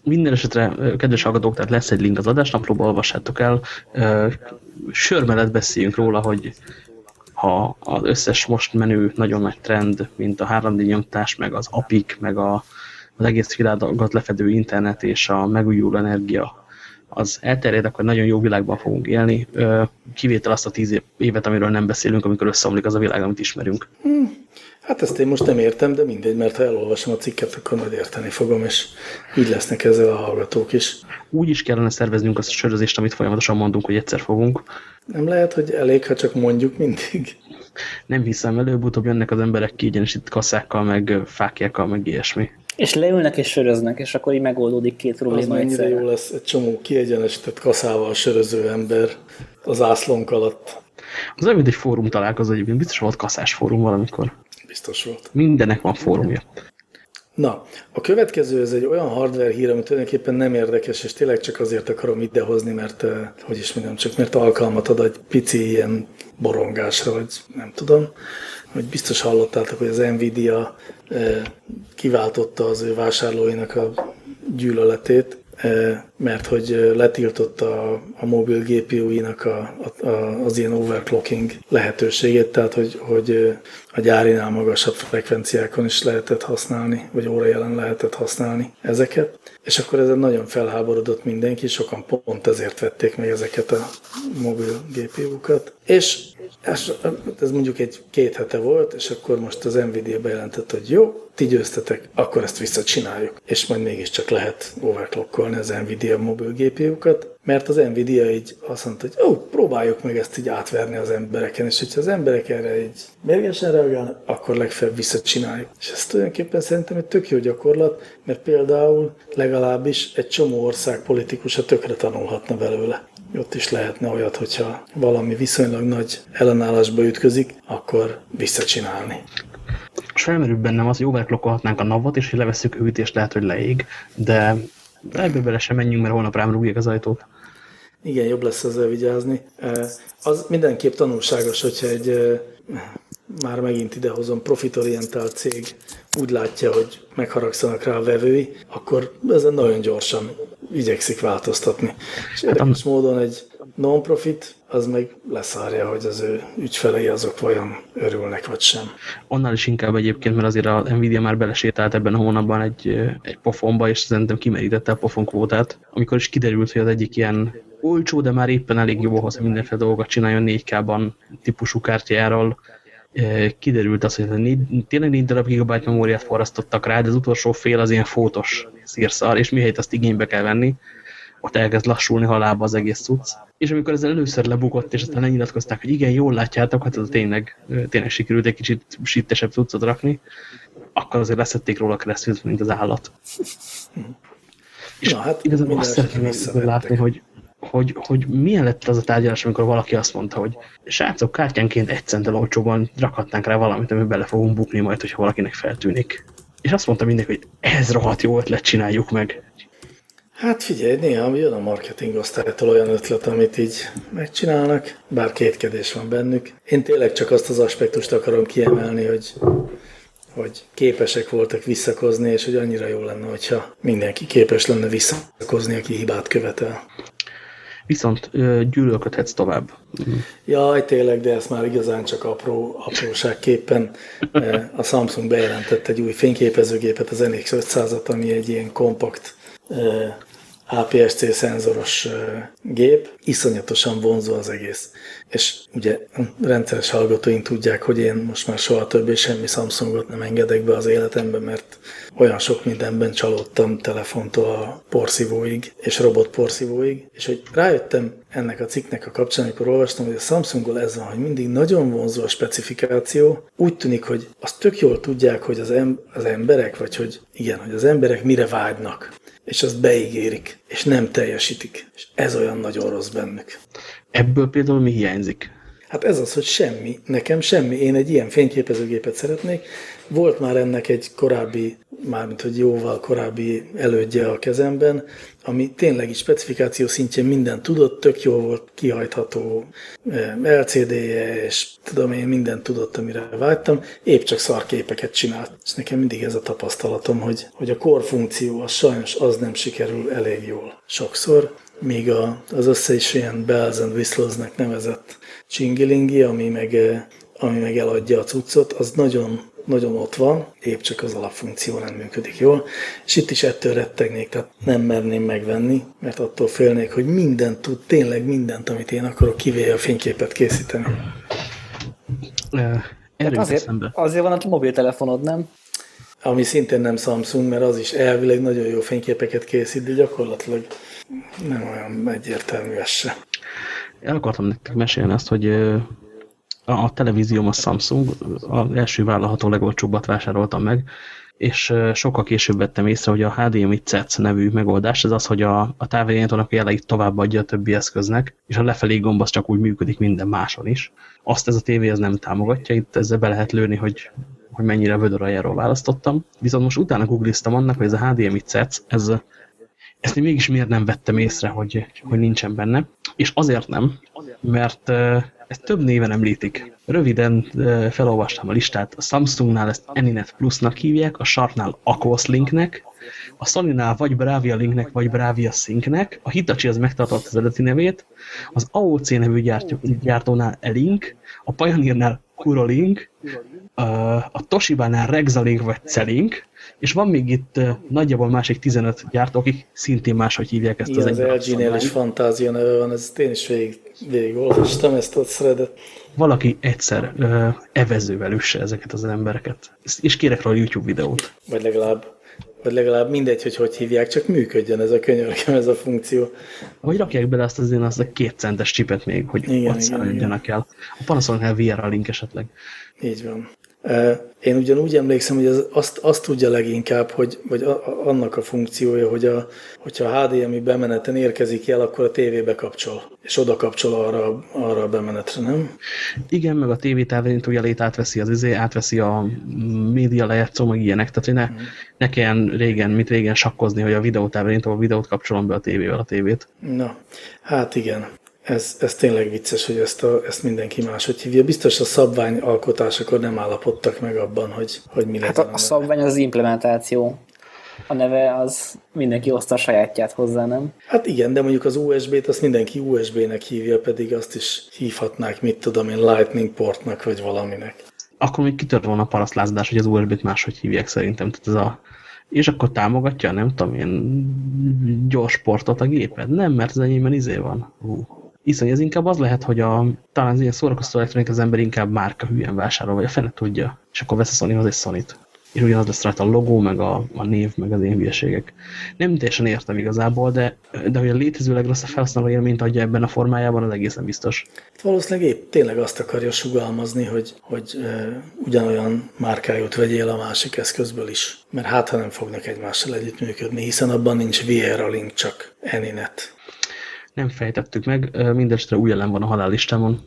Minden esetre, kedves hallgatók, tehát lesz egy link az adásnaplóba, olvassátok el. Sör mellett beszéljünk róla, hogy ha az összes most menő nagyon nagy trend, mint a 3D nyomtás, meg az APIK, meg a, az egész világot lefedő internet és a megújuló energia az elterjed, akkor nagyon jó világban fogunk élni. Kivétel azt a tíz évet, amiről nem beszélünk, amikor összeomlik az a világ, amit ismerünk. Hmm. Hát ezt én most nem értem, de mindegy, mert ha elolvasom a cikket, akkor majd érteni fogom, és így lesznek ezzel a hallgatók is. Úgy is kellene szerveznünk azt a sörözést, amit folyamatosan mondunk, hogy egyszer fogunk. Nem lehet, hogy elég, ha csak mondjuk mindig. Nem hiszem, előbb-utóbb jönnek az emberek kiegyenesített kasszákkal, meg fákjákkal, meg ilyesmi. És leülnek és söröznek, és akkor így megoldódik két probléma Az mennyire jó lesz egy csomó kiegyenesített kaszával söröző ember az ászlónk alatt. Az mint egy fórum találkozó egyébként. Biztos volt kaszás fórum valamikor. Biztos volt. Mindenek van fórumja. Na, a következő ez egy olyan hardware hír, ami tulajdonképpen nem érdekes, és tényleg csak azért akarom idehozni, mert, eh, hogy is mondjam, csak mert alkalmat ad egy pici ilyen borongásra, vagy nem tudom, hogy biztos hallottátok, hogy az Nvidia kiváltotta az ő vásárlóinak a gyűlöletét, mert hogy letiltotta a, a mobil GPU-inak a, a, az ilyen overclocking lehetőségét, tehát hogy, hogy a gyárinál magasabb frekvenciákon is lehetett használni, vagy órajelen lehetett használni ezeket. És akkor ezen nagyon felháborodott mindenki, sokan pont ezért vették meg ezeket a mobil GPU-kat. És ez mondjuk egy két hete volt, és akkor most az Nvidia bejelentett, hogy jó, ti győztetek, akkor ezt visszacsináljuk. És majd mégiscsak lehet overclockolni az Nvidia mobil GPU-kat, mert az Nvidia így azt mondta, hogy ó, próbáljuk meg ezt így átverni az embereken, és hogyha az emberek erre így mérgesen reagálnak, akkor legfeljebb visszacsináljuk. És ez tulajdonképpen szerintem egy tök jó gyakorlat, mert például legalábbis egy csomó ország politikusa tökre tanulhatna belőle. Ott is lehetne olyat, hogyha valami viszonylag nagy ellenállásba ütközik, akkor visszacsinálni. Felmerül bennem az, hogy overclockolhatnánk a navot, és hogy levesszük őt, és lehet, hogy leég, de ebből bele sem menjünk, mert holnap rám rúgják az ajtót. Igen, jobb lesz ezzel vigyázni. Az mindenképp tanulságos, hogyha egy már megint idehozom, profitorientált cég úgy látja, hogy megharagszanak rá a vevői, akkor ezen nagyon gyorsan igyekszik változtatni. És hát érdekes módon egy non-profit, az meg leszárja, hogy az ő ügyfelei azok vajon örülnek, vagy sem. Onnál is inkább egyébként, mert azért a Nvidia már belesétált ebben a hónapban egy, egy pofonba, és szerintem kimerítette a pofonkvótát, amikor is kiderült, hogy az egyik ilyen olcsó, de már éppen elég jó ahhoz, hogy mindenféle dolgokat csináljon 4K-ban típusú kártyáról, kiderült az, hogy tényleg 4 darab gigabyte memóriát forrasztottak rá, de az utolsó fél az ilyen fótos szírszar, és mihelyt azt igénybe kell venni, ott elkezd lassulni halába az egész cucc. És amikor ezzel először lebukott, és aztán lenyilatkozták, hogy igen, jól látjátok, hát ez tényleg, tényleg sikerült egy kicsit sittesebb cuccot rakni, akkor azért leszették róla keresztül, mint az állat. És Na, hát igazából azt szeretném látni, hogy hogy, hogy milyen lett az a tárgyalás, amikor valaki azt mondta, hogy srácok, kártyánként egy centtel olcsóban rakhatnánk rá valamit, amiben bele fogunk bukni majd, hogyha valakinek feltűnik. És azt mondta mindenki, hogy ez rohadt jó ötlet, csináljuk meg. Hát figyelj, néha jön a marketing osztálytól olyan ötlet, amit így megcsinálnak, bár kétkedés van bennük. Én tényleg csak azt az aspektust akarom kiemelni, hogy, hogy képesek voltak visszakozni, és hogy annyira jó lenne, hogyha mindenki képes lenne visszakozni, aki hibát követel. Viszont gyűlölködhetsz tovább. Jaj, tényleg, de ez már igazán csak apró, apróságképpen. A Samsung bejelentett egy új fényképezőgépet, az NX500-at, ami egy ilyen kompakt APS-C szenzoros gép, iszonyatosan vonzó az egész. És ugye rendszeres hallgatóink tudják, hogy én most már soha többé semmi Samsungot nem engedek be az életembe, mert olyan sok mindenben csalódtam telefontól a porszívóig, és robot porszívóig, és hogy rájöttem ennek a cikknek a kapcsán, amikor olvastam, hogy a Samsungból ez van, hogy mindig nagyon vonzó a specifikáció, úgy tűnik, hogy azt tök jól tudják, hogy az, em az emberek, vagy hogy igen, hogy az emberek mire vágynak és azt beígérik, és nem teljesítik. És ez olyan nagyon rossz bennük. Ebből például mi hiányzik? Hát ez az, hogy semmi. Nekem semmi. Én egy ilyen fényképezőgépet szeretnék. Volt már ennek egy korábbi, mármint hogy jóval korábbi elődje a kezemben, ami tényleg is specifikáció szintjén minden tudott, tök jó volt, kihajtható eh, LCD-je, és tudom én mindent tudott, amire vágytam, épp csak szarképeket csinált. És nekem mindig ez a tapasztalatom, hogy, hogy a core funkció az sajnos az nem sikerül elég jól. Sokszor, míg a, az összes ilyen bells and whistles nevezett csingilingi, ami meg, eh, ami meg eladja a cuccot, az nagyon nagyon ott van, épp csak az alapfunkció nem működik jól, és itt is ettől rettegnék, tehát nem merném megvenni, mert attól félnék, hogy mindent tud, tényleg mindent, amit én akarok, kivéve a fényképet készíteni. Uh, azért, azért van a mobiltelefonod, nem? Ami szintén nem Samsung, mert az is elvileg nagyon jó fényképeket készít, de gyakorlatilag nem olyan egyértelmű ez se. El akartam nektek mesélni azt, hogy a televízióm a Samsung, az első vállalható legolcsóbbat vásároltam meg, és sokkal később vettem észre, hogy a HDMI CEC nevű megoldás, ez az, hogy a, a távirányítónak jeleit továbbadja a többi eszköznek, és a lefelé gomb az csak úgy működik minden máson is. Azt ez a tévé ez nem támogatja, itt ezzel be lehet lőni, hogy, hogy mennyire vödör választottam. Viszont most utána googliztam annak, hogy ez a HDMI CEC, ez, ezt én mégis miért nem vettem észre, hogy, hogy nincsen benne. És azért nem, mert ezt több néven említik. Röviden felolvastam a listát. A Samsungnál ezt Aninet Plusnak hívják, a Sharpnál Aquos Linknek, a Sony-nál vagy Bravia Linknek, vagy Bravia Syncnek, a Hitachi az megtartott az eredeti nevét, az AOC nevű gyártó, gyártónál Elink, a Pioneernál Kurolink, a Toshiba-nál Rexalink vagy Celink, és van még itt nagyjából másik 15 gyártó, akik szintén máshogy hívják ezt Igen, az az LG-nél is fantázia neve van, ez én is végig, végig olvastam ezt a threadet. Valaki egyszer ö, evezővel üsse ezeket az embereket. És kérek róla YouTube videót. Vagy legalább vagy legalább mindegy, hogy hogy hívják, csak működjön ez a könyörgem, ez a funkció. Vagy rakják bele azt az én azt a két centes csipet még, hogy igen, ott igen, el. A Panasonic-nál VR a link esetleg. Így van. Én ugyanúgy emlékszem, hogy az, azt, azt tudja leginkább, hogy, vagy a, annak a funkciója, hogy a, hogyha a HDMI bemeneten érkezik el, akkor a tévébe kapcsol, és oda kapcsol arra, arra a bemenetre, nem? Igen, meg a TV távirányító jelét átveszi az izé, átveszi a média lejátszó, meg ilyenek, tehát hogy ne, hmm. ne kelljen régen, mit régen sakkozni, hogy a videótávirányító a videót kapcsolom be a tévével a tévét. Na, hát igen. Ez, ez tényleg vicces, hogy ezt, a, ezt mindenki máshogy hívja. Biztos a szabvány alkotásakor nem állapodtak meg abban, hogy, hogy mi hát a, a szabvány az, implementáció. A neve az mindenki oszta a sajátját hozzá, nem? Hát igen, de mondjuk az USB-t azt mindenki USB-nek hívja, pedig azt is hívhatnák, mit tudom én, Lightning portnak, vagy valaminek. Akkor még kitört volna a parasztlázadás, hogy az USB-t máshogy hívják szerintem. Tehát ez a és akkor támogatja, nem tudom én, gyors portot a géped? Nem, mert az enyémben izé van. Hú. Iszony, ez inkább az lehet, hogy a, talán az ilyen szórakoztató elektronik az ember inkább márka hülyen vásárol, vagy a fene tudja, és akkor vesz a Sonyhoz egy Sony-t. És ugyanaz lesz rajta a logó, meg a, a név, meg az én hülyeségek. Nem teljesen értem igazából, de, de hogy a létező legrosszabb felhasználó élményt adja ebben a formájában, az egészen biztos. Valószínűleg épp tényleg azt akarja sugalmazni, hogy, hogy e, ugyanolyan márkájút vegyél a másik eszközből is. Mert hát, ha nem fognak egymással együttműködni, hiszen abban nincs VR a link, csak Eninet nem fejtettük meg, mindestre új ellen van a halállistámon.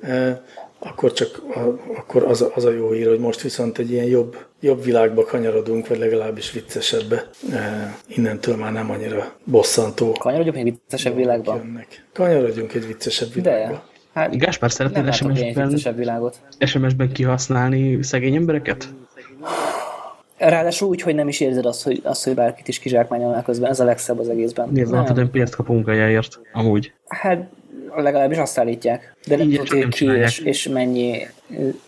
E, akkor csak a, akkor az, az a jó hír, hogy most viszont egy ilyen jobb, jobb világba kanyarodunk, vagy legalábbis viccesebbe. E, innentől már nem annyira bosszantó. Kanyarodjunk egy viccesebb világba? Jönnek. Kanyarodjunk egy viccesebb világba. De. Hát, Gáspár, szeretnél SMS-ben, SMS-ben kihasználni szegény embereket? Ráadásul úgy, hogy nem is érzed azt, hogy, azt, hogy bárkit is kizsákmányolnál közben. Ez a legszebb az egészben. Nézd, hogy pénzt kap munkájáért, amúgy. Hát legalábbis azt állítják. De nem tudod, ki és, és mennyi,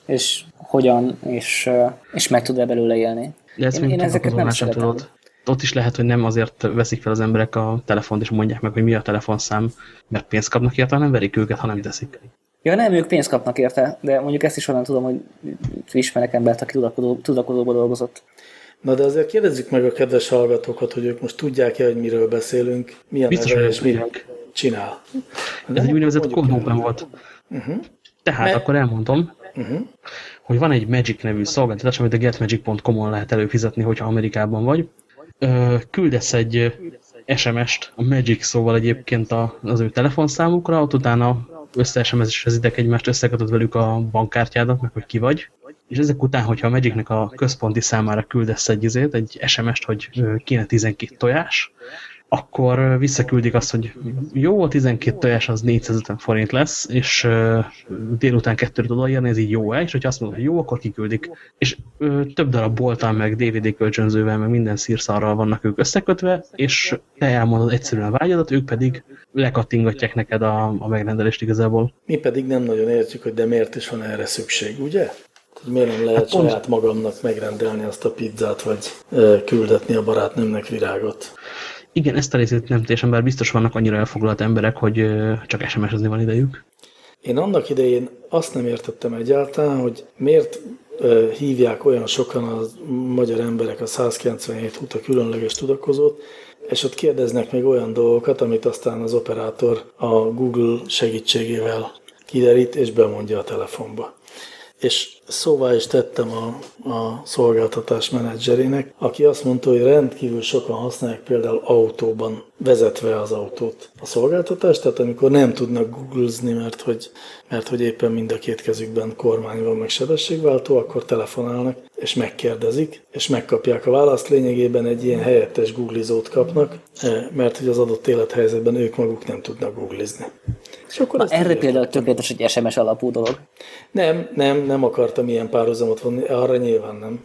és hogyan, és, és meg tud-e belőle élni. De ezt én, én ezeket nem szeretem. Tudod. Ott is lehet, hogy nem azért veszik fel az emberek a telefont, és mondják meg, hogy mi a telefonszám, mert pénzt kapnak érte, hanem verik őket, ha nem teszik. Ja, nem, ők pénzt kapnak érte, de mondjuk ezt is onnan tudom, hogy ismerek embert, aki tudakodó, tudakodóban dolgozott. Na de azért kérdezzük meg a kedves hallgatókat, hogy ők most tudják-e, hogy miről beszélünk, milyen Biztos, neve és mit csinál. De Ez egy úgynevezett cold volt. Uh-huh. Tehát Mert... akkor elmondom, uh-huh. hogy van egy Magic nevű szolgáltatás, amit a getmagic.com-on lehet előfizetni, hogyha Amerikában vagy. Küldesz egy SMS-t a Magic szóval egyébként az ő telefonszámukra, ott utána össze sms egymást, összekötöd velük a bankkártyádat, meg hogy ki vagy, és ezek után, hogyha a Magicnek a központi számára küldesz egy, izét, egy SMS-t, hogy kéne 12 tojás, akkor visszaküldik azt, hogy jó, a 12 tojás az 450 forint lesz, és délután kettőre tud odaírni, ez így jó-e, és hogyha azt mondod, hogy jó, akkor kiküldik. És több darab bolttal, meg DVD kölcsönzővel, meg minden szírszarral vannak ők összekötve, és te elmondod egyszerűen a vágyadat, ők pedig lekattingatják neked a, a megrendelést igazából. Mi pedig nem nagyon értjük, hogy de miért is van erre szükség, ugye? hogy miért nem lehet hát saját magamnak megrendelni azt a pizzát, vagy küldetni a barátnőmnek virágot. Igen, ezt a részét nem teljesen, bár biztos vannak annyira elfoglalt emberek, hogy csak SMS-ezni van idejük. Én annak idején azt nem értettem egyáltalán, hogy miért hívják olyan sokan a magyar emberek a 197 huta különleges tudakozót, és ott kérdeznek még olyan dolgokat, amit aztán az operátor a Google segítségével kiderít és bemondja a telefonba. És szóvá is tettem a, a szolgáltatás menedzserének, aki azt mondta, hogy rendkívül sokan használják például autóban, vezetve az autót a szolgáltatást, tehát amikor nem tudnak googlezni, mert hogy, mert hogy éppen mind a két kezükben kormány van, meg sebességváltó, akkor telefonálnak, és megkérdezik, és megkapják a választ. Lényegében egy ilyen helyettes googlizót kapnak, eh, mert hogy az adott élethelyzetben ők maguk nem tudnak googlizni. És akkor Na, erre például tökéletes egy SMS alapú dolog. Nem, nem, nem akartam ilyen párhuzamot vonni, arra nyilván nem.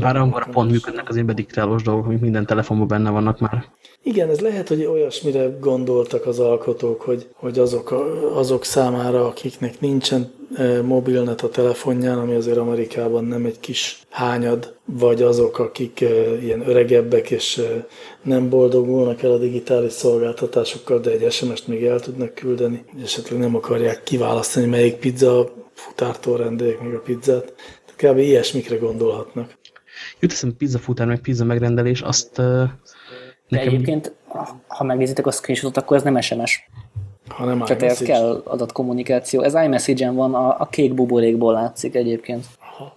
Bár akkor pont működnek az én bediktálós dolgok, amik minden telefonban benne vannak már. Igen, ez lehet, hogy olyasmire gondoltak az alkotók, hogy, hogy azok, azok számára, akiknek nincsen e, mobilnet a telefonján, ami azért Amerikában nem egy kis hányad, vagy azok, akik e, ilyen öregebbek és e, nem boldogulnak el a digitális szolgáltatásokkal, de egy SMS-t még el tudnak küldeni, és esetleg nem akarják kiválasztani, melyik pizza futártól rendeljék meg a pizzát. Kb. ilyesmikre gondolhatnak. Jut eszem pizza futár, meg pizza megrendelés, azt de Nekem... egyébként, ha megnézitek a screenshotot, akkor ez nem SMS. Hanem Tehát ez kell adatkommunikáció. Ez iMessage-en van, a, a kék buborékból látszik egyébként. Aha.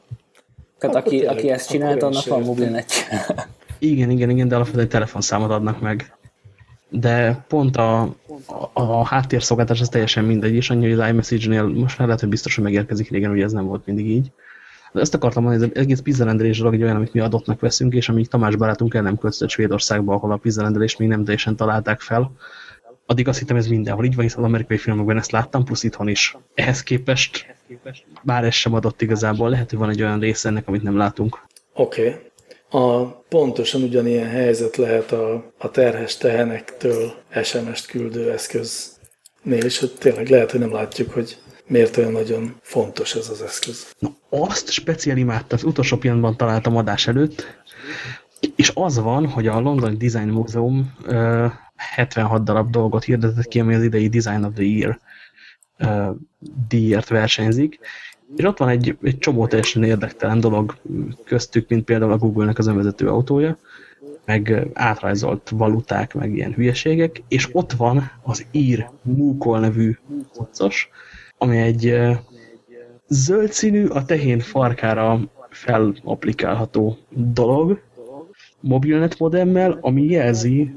Tehát akkor aki, tényleg, aki ezt csinált, annak van mobilnetje. [laughs] Igen, igen, igen, de alapvetően telefonszámot adnak meg. De pont a, a, a háttérszolgáltás az teljesen mindegy, és annyi, hogy az iMessage-nél most már lehet, hogy biztos, hogy megérkezik régen, hogy ez nem volt mindig így. De ezt akartam mondani, az egész pizzarendelés dolog egy olyan, amit mi adottnak veszünk, és amíg Tamás barátunk el nem költözött Svédországba, ahol a pizzarendelést még nem teljesen találták fel, addig azt hittem, ez mindenhol így van, hiszen az amerikai filmekben ezt láttam, plusz itthon is. Ehhez képest, bár ez sem adott igazából, lehet, hogy van egy olyan része ennek, amit nem látunk. Oké. Okay. A, pontosan ugyanilyen helyzet lehet a, a terhes tehenektől SMS-t küldő eszköznél is, hogy tényleg lehet, hogy nem látjuk, hogy miért olyan nagyon fontos ez az eszköz. Na, azt speciál imádta, az utolsó pillanatban találtam adás előtt, és az van, hogy a London Design Museum uh, 76 darab dolgot hirdetett ki, ami az idei Design of the Year uh, díjért versenyzik, és ott van egy, egy csomó teljesen érdektelen dolog köztük, mint például a Google-nek az önvezető autója, meg átrajzolt valuták, meg ilyen hülyeségek, és ott van az ír Múkol nevű kocos, ami egy zöld színű, a tehén farkára felapplikálható dolog, mobilnet modemmel, ami jelzi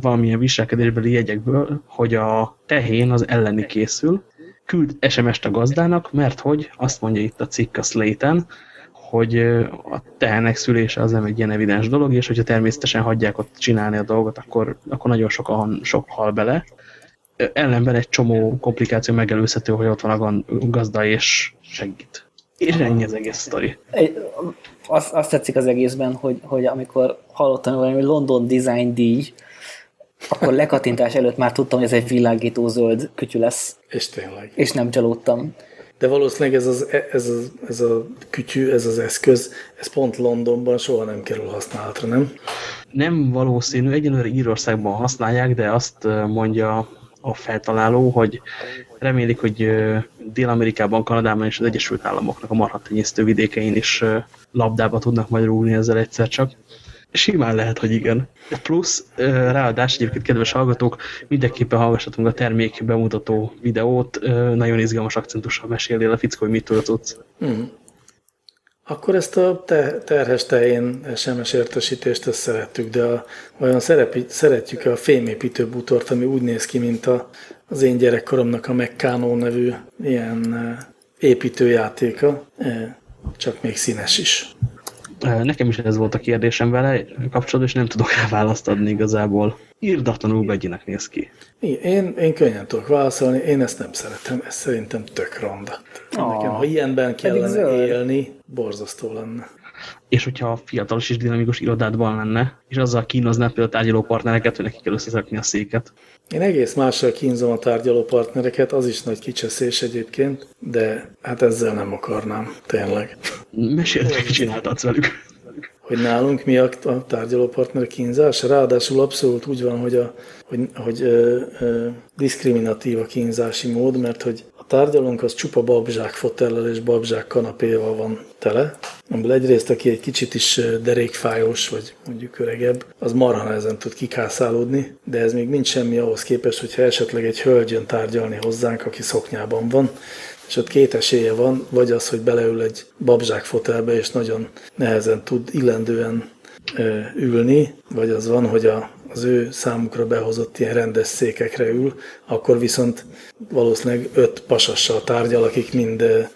valamilyen viselkedésbeli jegyekből, hogy a tehén az elleni készül, küld SMS-t a gazdának, mert hogy azt mondja itt a cikk a Slate-en, hogy a tehenek szülése az nem egy ilyen evidens dolog, és hogyha természetesen hagyják ott csinálni a dolgot, akkor, akkor nagyon sokan sok hal bele, ellenben egy csomó komplikáció megelőzhető, hogy ott van a gazda és segít. És ennyi az egész sztori. Azt, azt tetszik az egészben, hogy, hogy amikor hallottam valami London Design díj, akkor lekattintás előtt már tudtam, hogy ez egy világító zöld kütyű lesz. És tényleg. És nem csalódtam. De valószínűleg ez, az, ez, az, ez a kütyű, ez az eszköz, ez pont Londonban soha nem kerül használatra, nem? Nem valószínű, egyenlőre Írországban használják, de azt mondja a feltaláló, hogy remélik, hogy Dél-Amerikában, Kanadában és az Egyesült Államoknak a marhatenyésztő vidékein is labdába tudnak majd rúgni ezzel egyszer csak. Simán lehet, hogy igen. Plusz, ráadás egyébként, kedves hallgatók, mindenképpen hallgassatunk a termék bemutató videót, nagyon izgalmas akcentussal mesélél a fickó, hogy mit tudsz. Mm. Akkor ezt a te, terhes tején SMS értesítést ezt szerettük, de a, vajon szeretjük a fémépítő butort, ami úgy néz ki, mint a, az én gyerekkoromnak a Meccano nevű ilyen építőjátéka, csak még színes is. Nekem is ez volt a kérdésem vele kapcsolatban, és nem tudok rá választ adni igazából. Írdatlanul gagyinak néz ki. Én, én könnyen tudok válaszolni, én ezt nem szeretem, ez szerintem tök ronda. Nekem, ha ilyenben kellene élni, borzasztó lenne. És hogyha fiatalos és dinamikus irodádban lenne, és azzal kínozná például a tárgyaló partnereket, hogy neki kell összeszakni a széket. Én egész mással kínzom a tárgyaló partnereket, az is nagy kicseszés egyébként, de hát ezzel nem akarnám, tényleg. Meséld, hogy csináltatsz velük. Hogy nálunk mi a tárgyaló partner kínzás? Ráadásul abszolút úgy van, hogy, a, hogy, hogy ö, ö, diszkriminatív a kínzási mód, mert hogy tárgyalónk az csupa babzsák fotellel és babzsák kanapéval van tele, amiből egyrészt, aki egy kicsit is derékfájós, vagy mondjuk öregebb, az marha nehezen tud kikászálódni, de ez még nincs semmi ahhoz képest, hogyha esetleg egy hölgy jön tárgyalni hozzánk, aki szoknyában van, és ott két esélye van, vagy az, hogy beleül egy babzsák fotelbe, és nagyon nehezen tud illendően ülni, vagy az van, hogy a, az ő számukra behozott ilyen rendes székekre ül, akkor viszont valószínűleg öt pasassal tárgyal, akik mind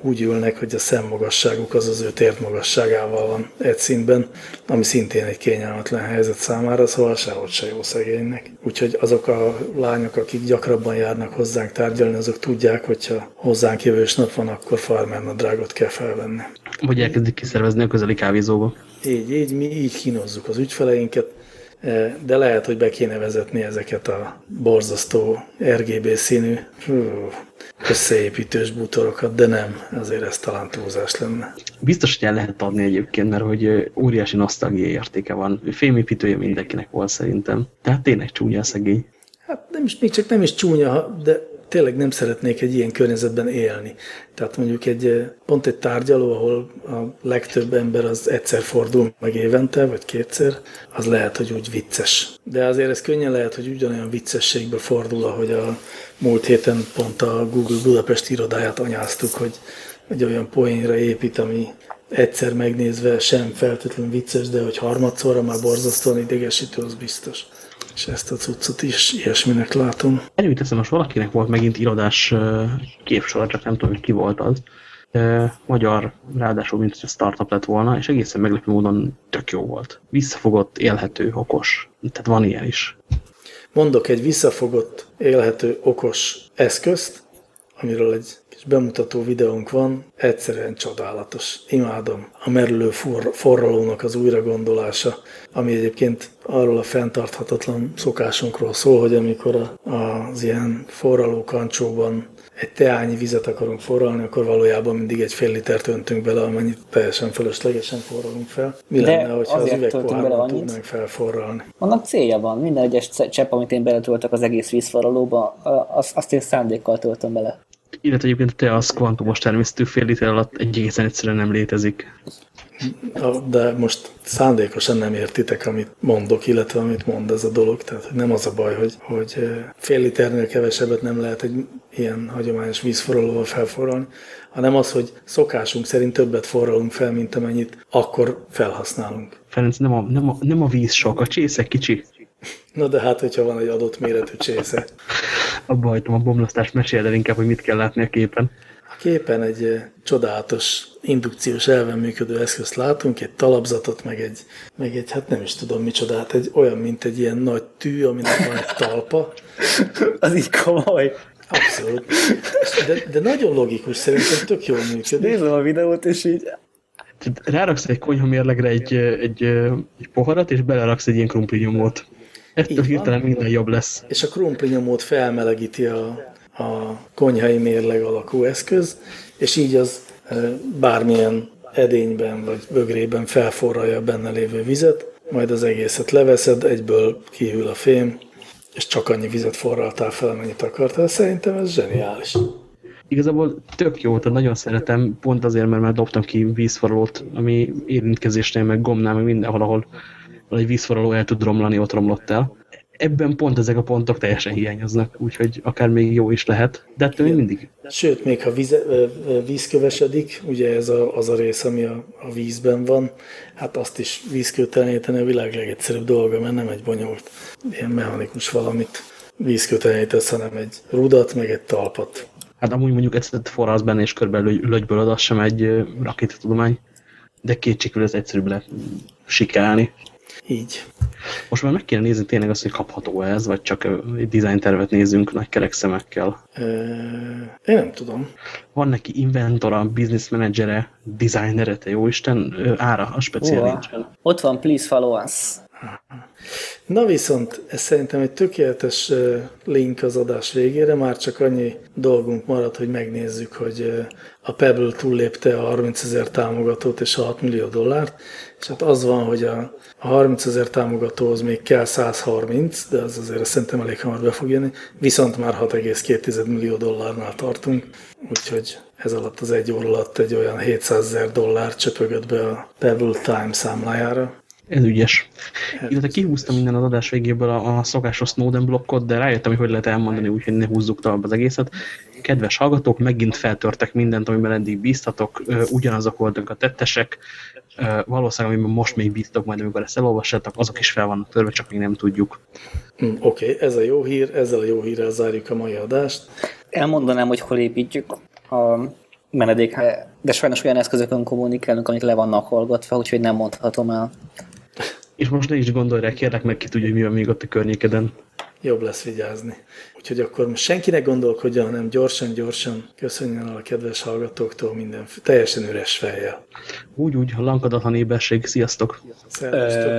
úgy ülnek, hogy a szemmagasságuk az az ő tértmagasságával van egy szintben, ami szintén egy kényelmetlen helyzet számára, szóval sehogy se jó szegénynek. Úgyhogy azok a lányok, akik gyakrabban járnak hozzánk tárgyalni, azok tudják, hogyha hozzánk jövős nap van, akkor farmernadrágot kell felvenni. Vagy elkezdik kiszervezni a közeli kávézóba. Így, így, mi így kínozzuk az ügyfeleinket, de lehet, hogy be kéne vezetni ezeket a borzasztó RGB színű összeépítős bútorokat, de nem, azért ez talán túlzás lenne. Biztos, hogy el lehet adni egyébként, mert hogy óriási nosztalgia értéke van. Fémépítője mindenkinek volt szerintem. Tehát tényleg csúnya a szegény. Hát nem is, még csak nem is csúnya, de tényleg nem szeretnék egy ilyen környezetben élni. Tehát mondjuk egy, pont egy tárgyaló, ahol a legtöbb ember az egyszer fordul meg évente, vagy kétszer, az lehet, hogy úgy vicces. De azért ez könnyen lehet, hogy ugyanolyan viccességbe fordul, ahogy a múlt héten pont a Google Budapest irodáját anyáztuk, hogy egy olyan poénra épít, ami egyszer megnézve sem feltétlenül vicces, de hogy harmadszorra már borzasztóan idegesítő, az biztos. És ezt a cuccot is ilyesminek látom. Előteszem, most valakinek volt megint irodás képsor, csak nem tudom, hogy ki volt az. Magyar, ráadásul, mint hogy a startup lett volna, és egészen meglepő módon tök jó volt. Visszafogott, élhető, okos. Tehát van ilyen is. Mondok egy visszafogott, élhető, okos eszközt, amiről egy kis bemutató videónk van, egyszerűen csodálatos. Imádom. A merülő for, forralónak az újragondolása, ami egyébként arról a fenntarthatatlan szokásunkról szól, hogy amikor a, az ilyen forraló kancsóban egy teányi vizet akarunk forralni, akkor valójában mindig egy fél litert öntünk bele, amennyit teljesen fölöslegesen forralunk fel. Mi De lenne, hogyha az üvegpohárban tudnánk felforralni? Annak célja van. Minden egyes csepp, amit én beletöltök az egész vízforralóba, azt én szándékkal töltöm bele. Illetve egyébként te az kvantumos természetű fél liter alatt egészen egyszerűen nem létezik. De most szándékosan nem értitek, amit mondok, illetve amit mond ez a dolog. Tehát nem az a baj, hogy, hogy fél liternél kevesebbet nem lehet egy ilyen hagyományos vízforralóval felforralni, hanem az, hogy szokásunk szerint többet forralunk fel, mint amennyit akkor felhasználunk. Ferenc, nem a, nem a, nem a víz sok, a csészek kicsi. Na de hát, hogyha van egy adott méretű csésze. Abba hagytam a bomlasztást, mesél el inkább, hogy mit kell látni a képen. A képen egy eh, csodálatos indukciós elven működő eszközt látunk, egy talapzatot, meg egy, meg egy, hát nem is tudom micsodát, egy olyan, mint egy ilyen nagy tű, aminek van egy talpa. [laughs] Az így komoly. Abszolút. De, de nagyon logikus, szerintem tök jól működik. Nézem a videót, és így ráraksz egy konyha mérlegre egy, egy, egy poharat, és beleraksz egy ilyen krumplinyomót. Ettől hirtelen minden jobb lesz. És a krumplinyomót felmelegíti a, a konyhai mérleg alakú eszköz, és így az bármilyen edényben vagy bögrében felforralja a benne lévő vizet, majd az egészet leveszed, egyből kihűl a fém, és csak annyi vizet forraltál fel, amennyit akartál. Szerintem ez zseniális. Igazából tök jó, tehát nagyon szeretem, pont azért, mert már dobtam ki vízforralót, ami érintkezésnél, meg gomnál, meg mindenhol, ahol egy vízforraló el tud romlani, ott romlott el ebben pont ezek a pontok teljesen hiányoznak, úgyhogy akár még jó is lehet, de ettől még mindig. Sőt, még ha víz, vízkövesedik, ugye ez a, az a rész, ami a, a vízben van, hát azt is vízköteleníteni a világ legegyszerűbb dolga, mert nem egy bonyolult, ilyen mechanikus valamit vízkötelenítesz, hanem egy rudat, meg egy talpat. Hát amúgy mondjuk egyszer forrász benne, és körülbelül lögyből az sem egy rakétatudomány, de kétségül ez egyszerűbb lehet sikelni. Így. Most már meg kéne nézni tényleg azt, hogy kapható -e ez, vagy csak egy design tervet nézünk nagy kerek szemekkel. Én nem tudom. Van neki inventora, business managere, designere, te jó Isten, ára a speciál nincsen. Ott van, please follow us. Na viszont, ez szerintem egy tökéletes link az adás végére, már csak annyi dolgunk marad, hogy megnézzük, hogy a Pebble túllépte a 30 ezer támogatót és a 6 millió dollárt, és hát az van, hogy a 30 ezer támogatóhoz még kell 130, de az azért szerintem elég hamar be fog jönni, viszont már 6,2 millió dollárnál tartunk, úgyhogy ez alatt az egy óra alatt egy olyan 700 ezer dollár csöpögött be a Pebble Time számlájára. Ez ügyes. Illetve kihúztam minden az adás végéből a, a szokásos Snowden blokkot, de rájöttem, hogy hogy lehet elmondani, úgyhogy ne húzzuk tovább az egészet. kedves hallgatók, megint feltörtek mindent, amiben eddig bíztatok, ugyanazok voltak a tettesek, valószínűleg, amiben most még bíztok majd, amikor ezt elolvassátok, azok is fel vannak törve, csak még nem tudjuk. Hm, Oké, okay, ez a jó hír, ezzel a jó hírrel zárjuk a mai adást. Elmondanám, hogy hol építjük a menedék, de sajnos olyan eszközökön kommunikálunk, amik le vannak hallgatva, úgyhogy nem mondhatom el. És most ne is gondolj rá, kérlek meg ki tudja, hogy mi van még ott a környékeden. Jobb lesz vigyázni. Úgyhogy akkor most senkinek gondolkodja, hanem gyorsan-gyorsan köszönjön el a kedves hallgatóktól minden teljesen üres fejjel. Úgy, úgy, a lankadatlan éberség. Sziasztok! Szervusztok!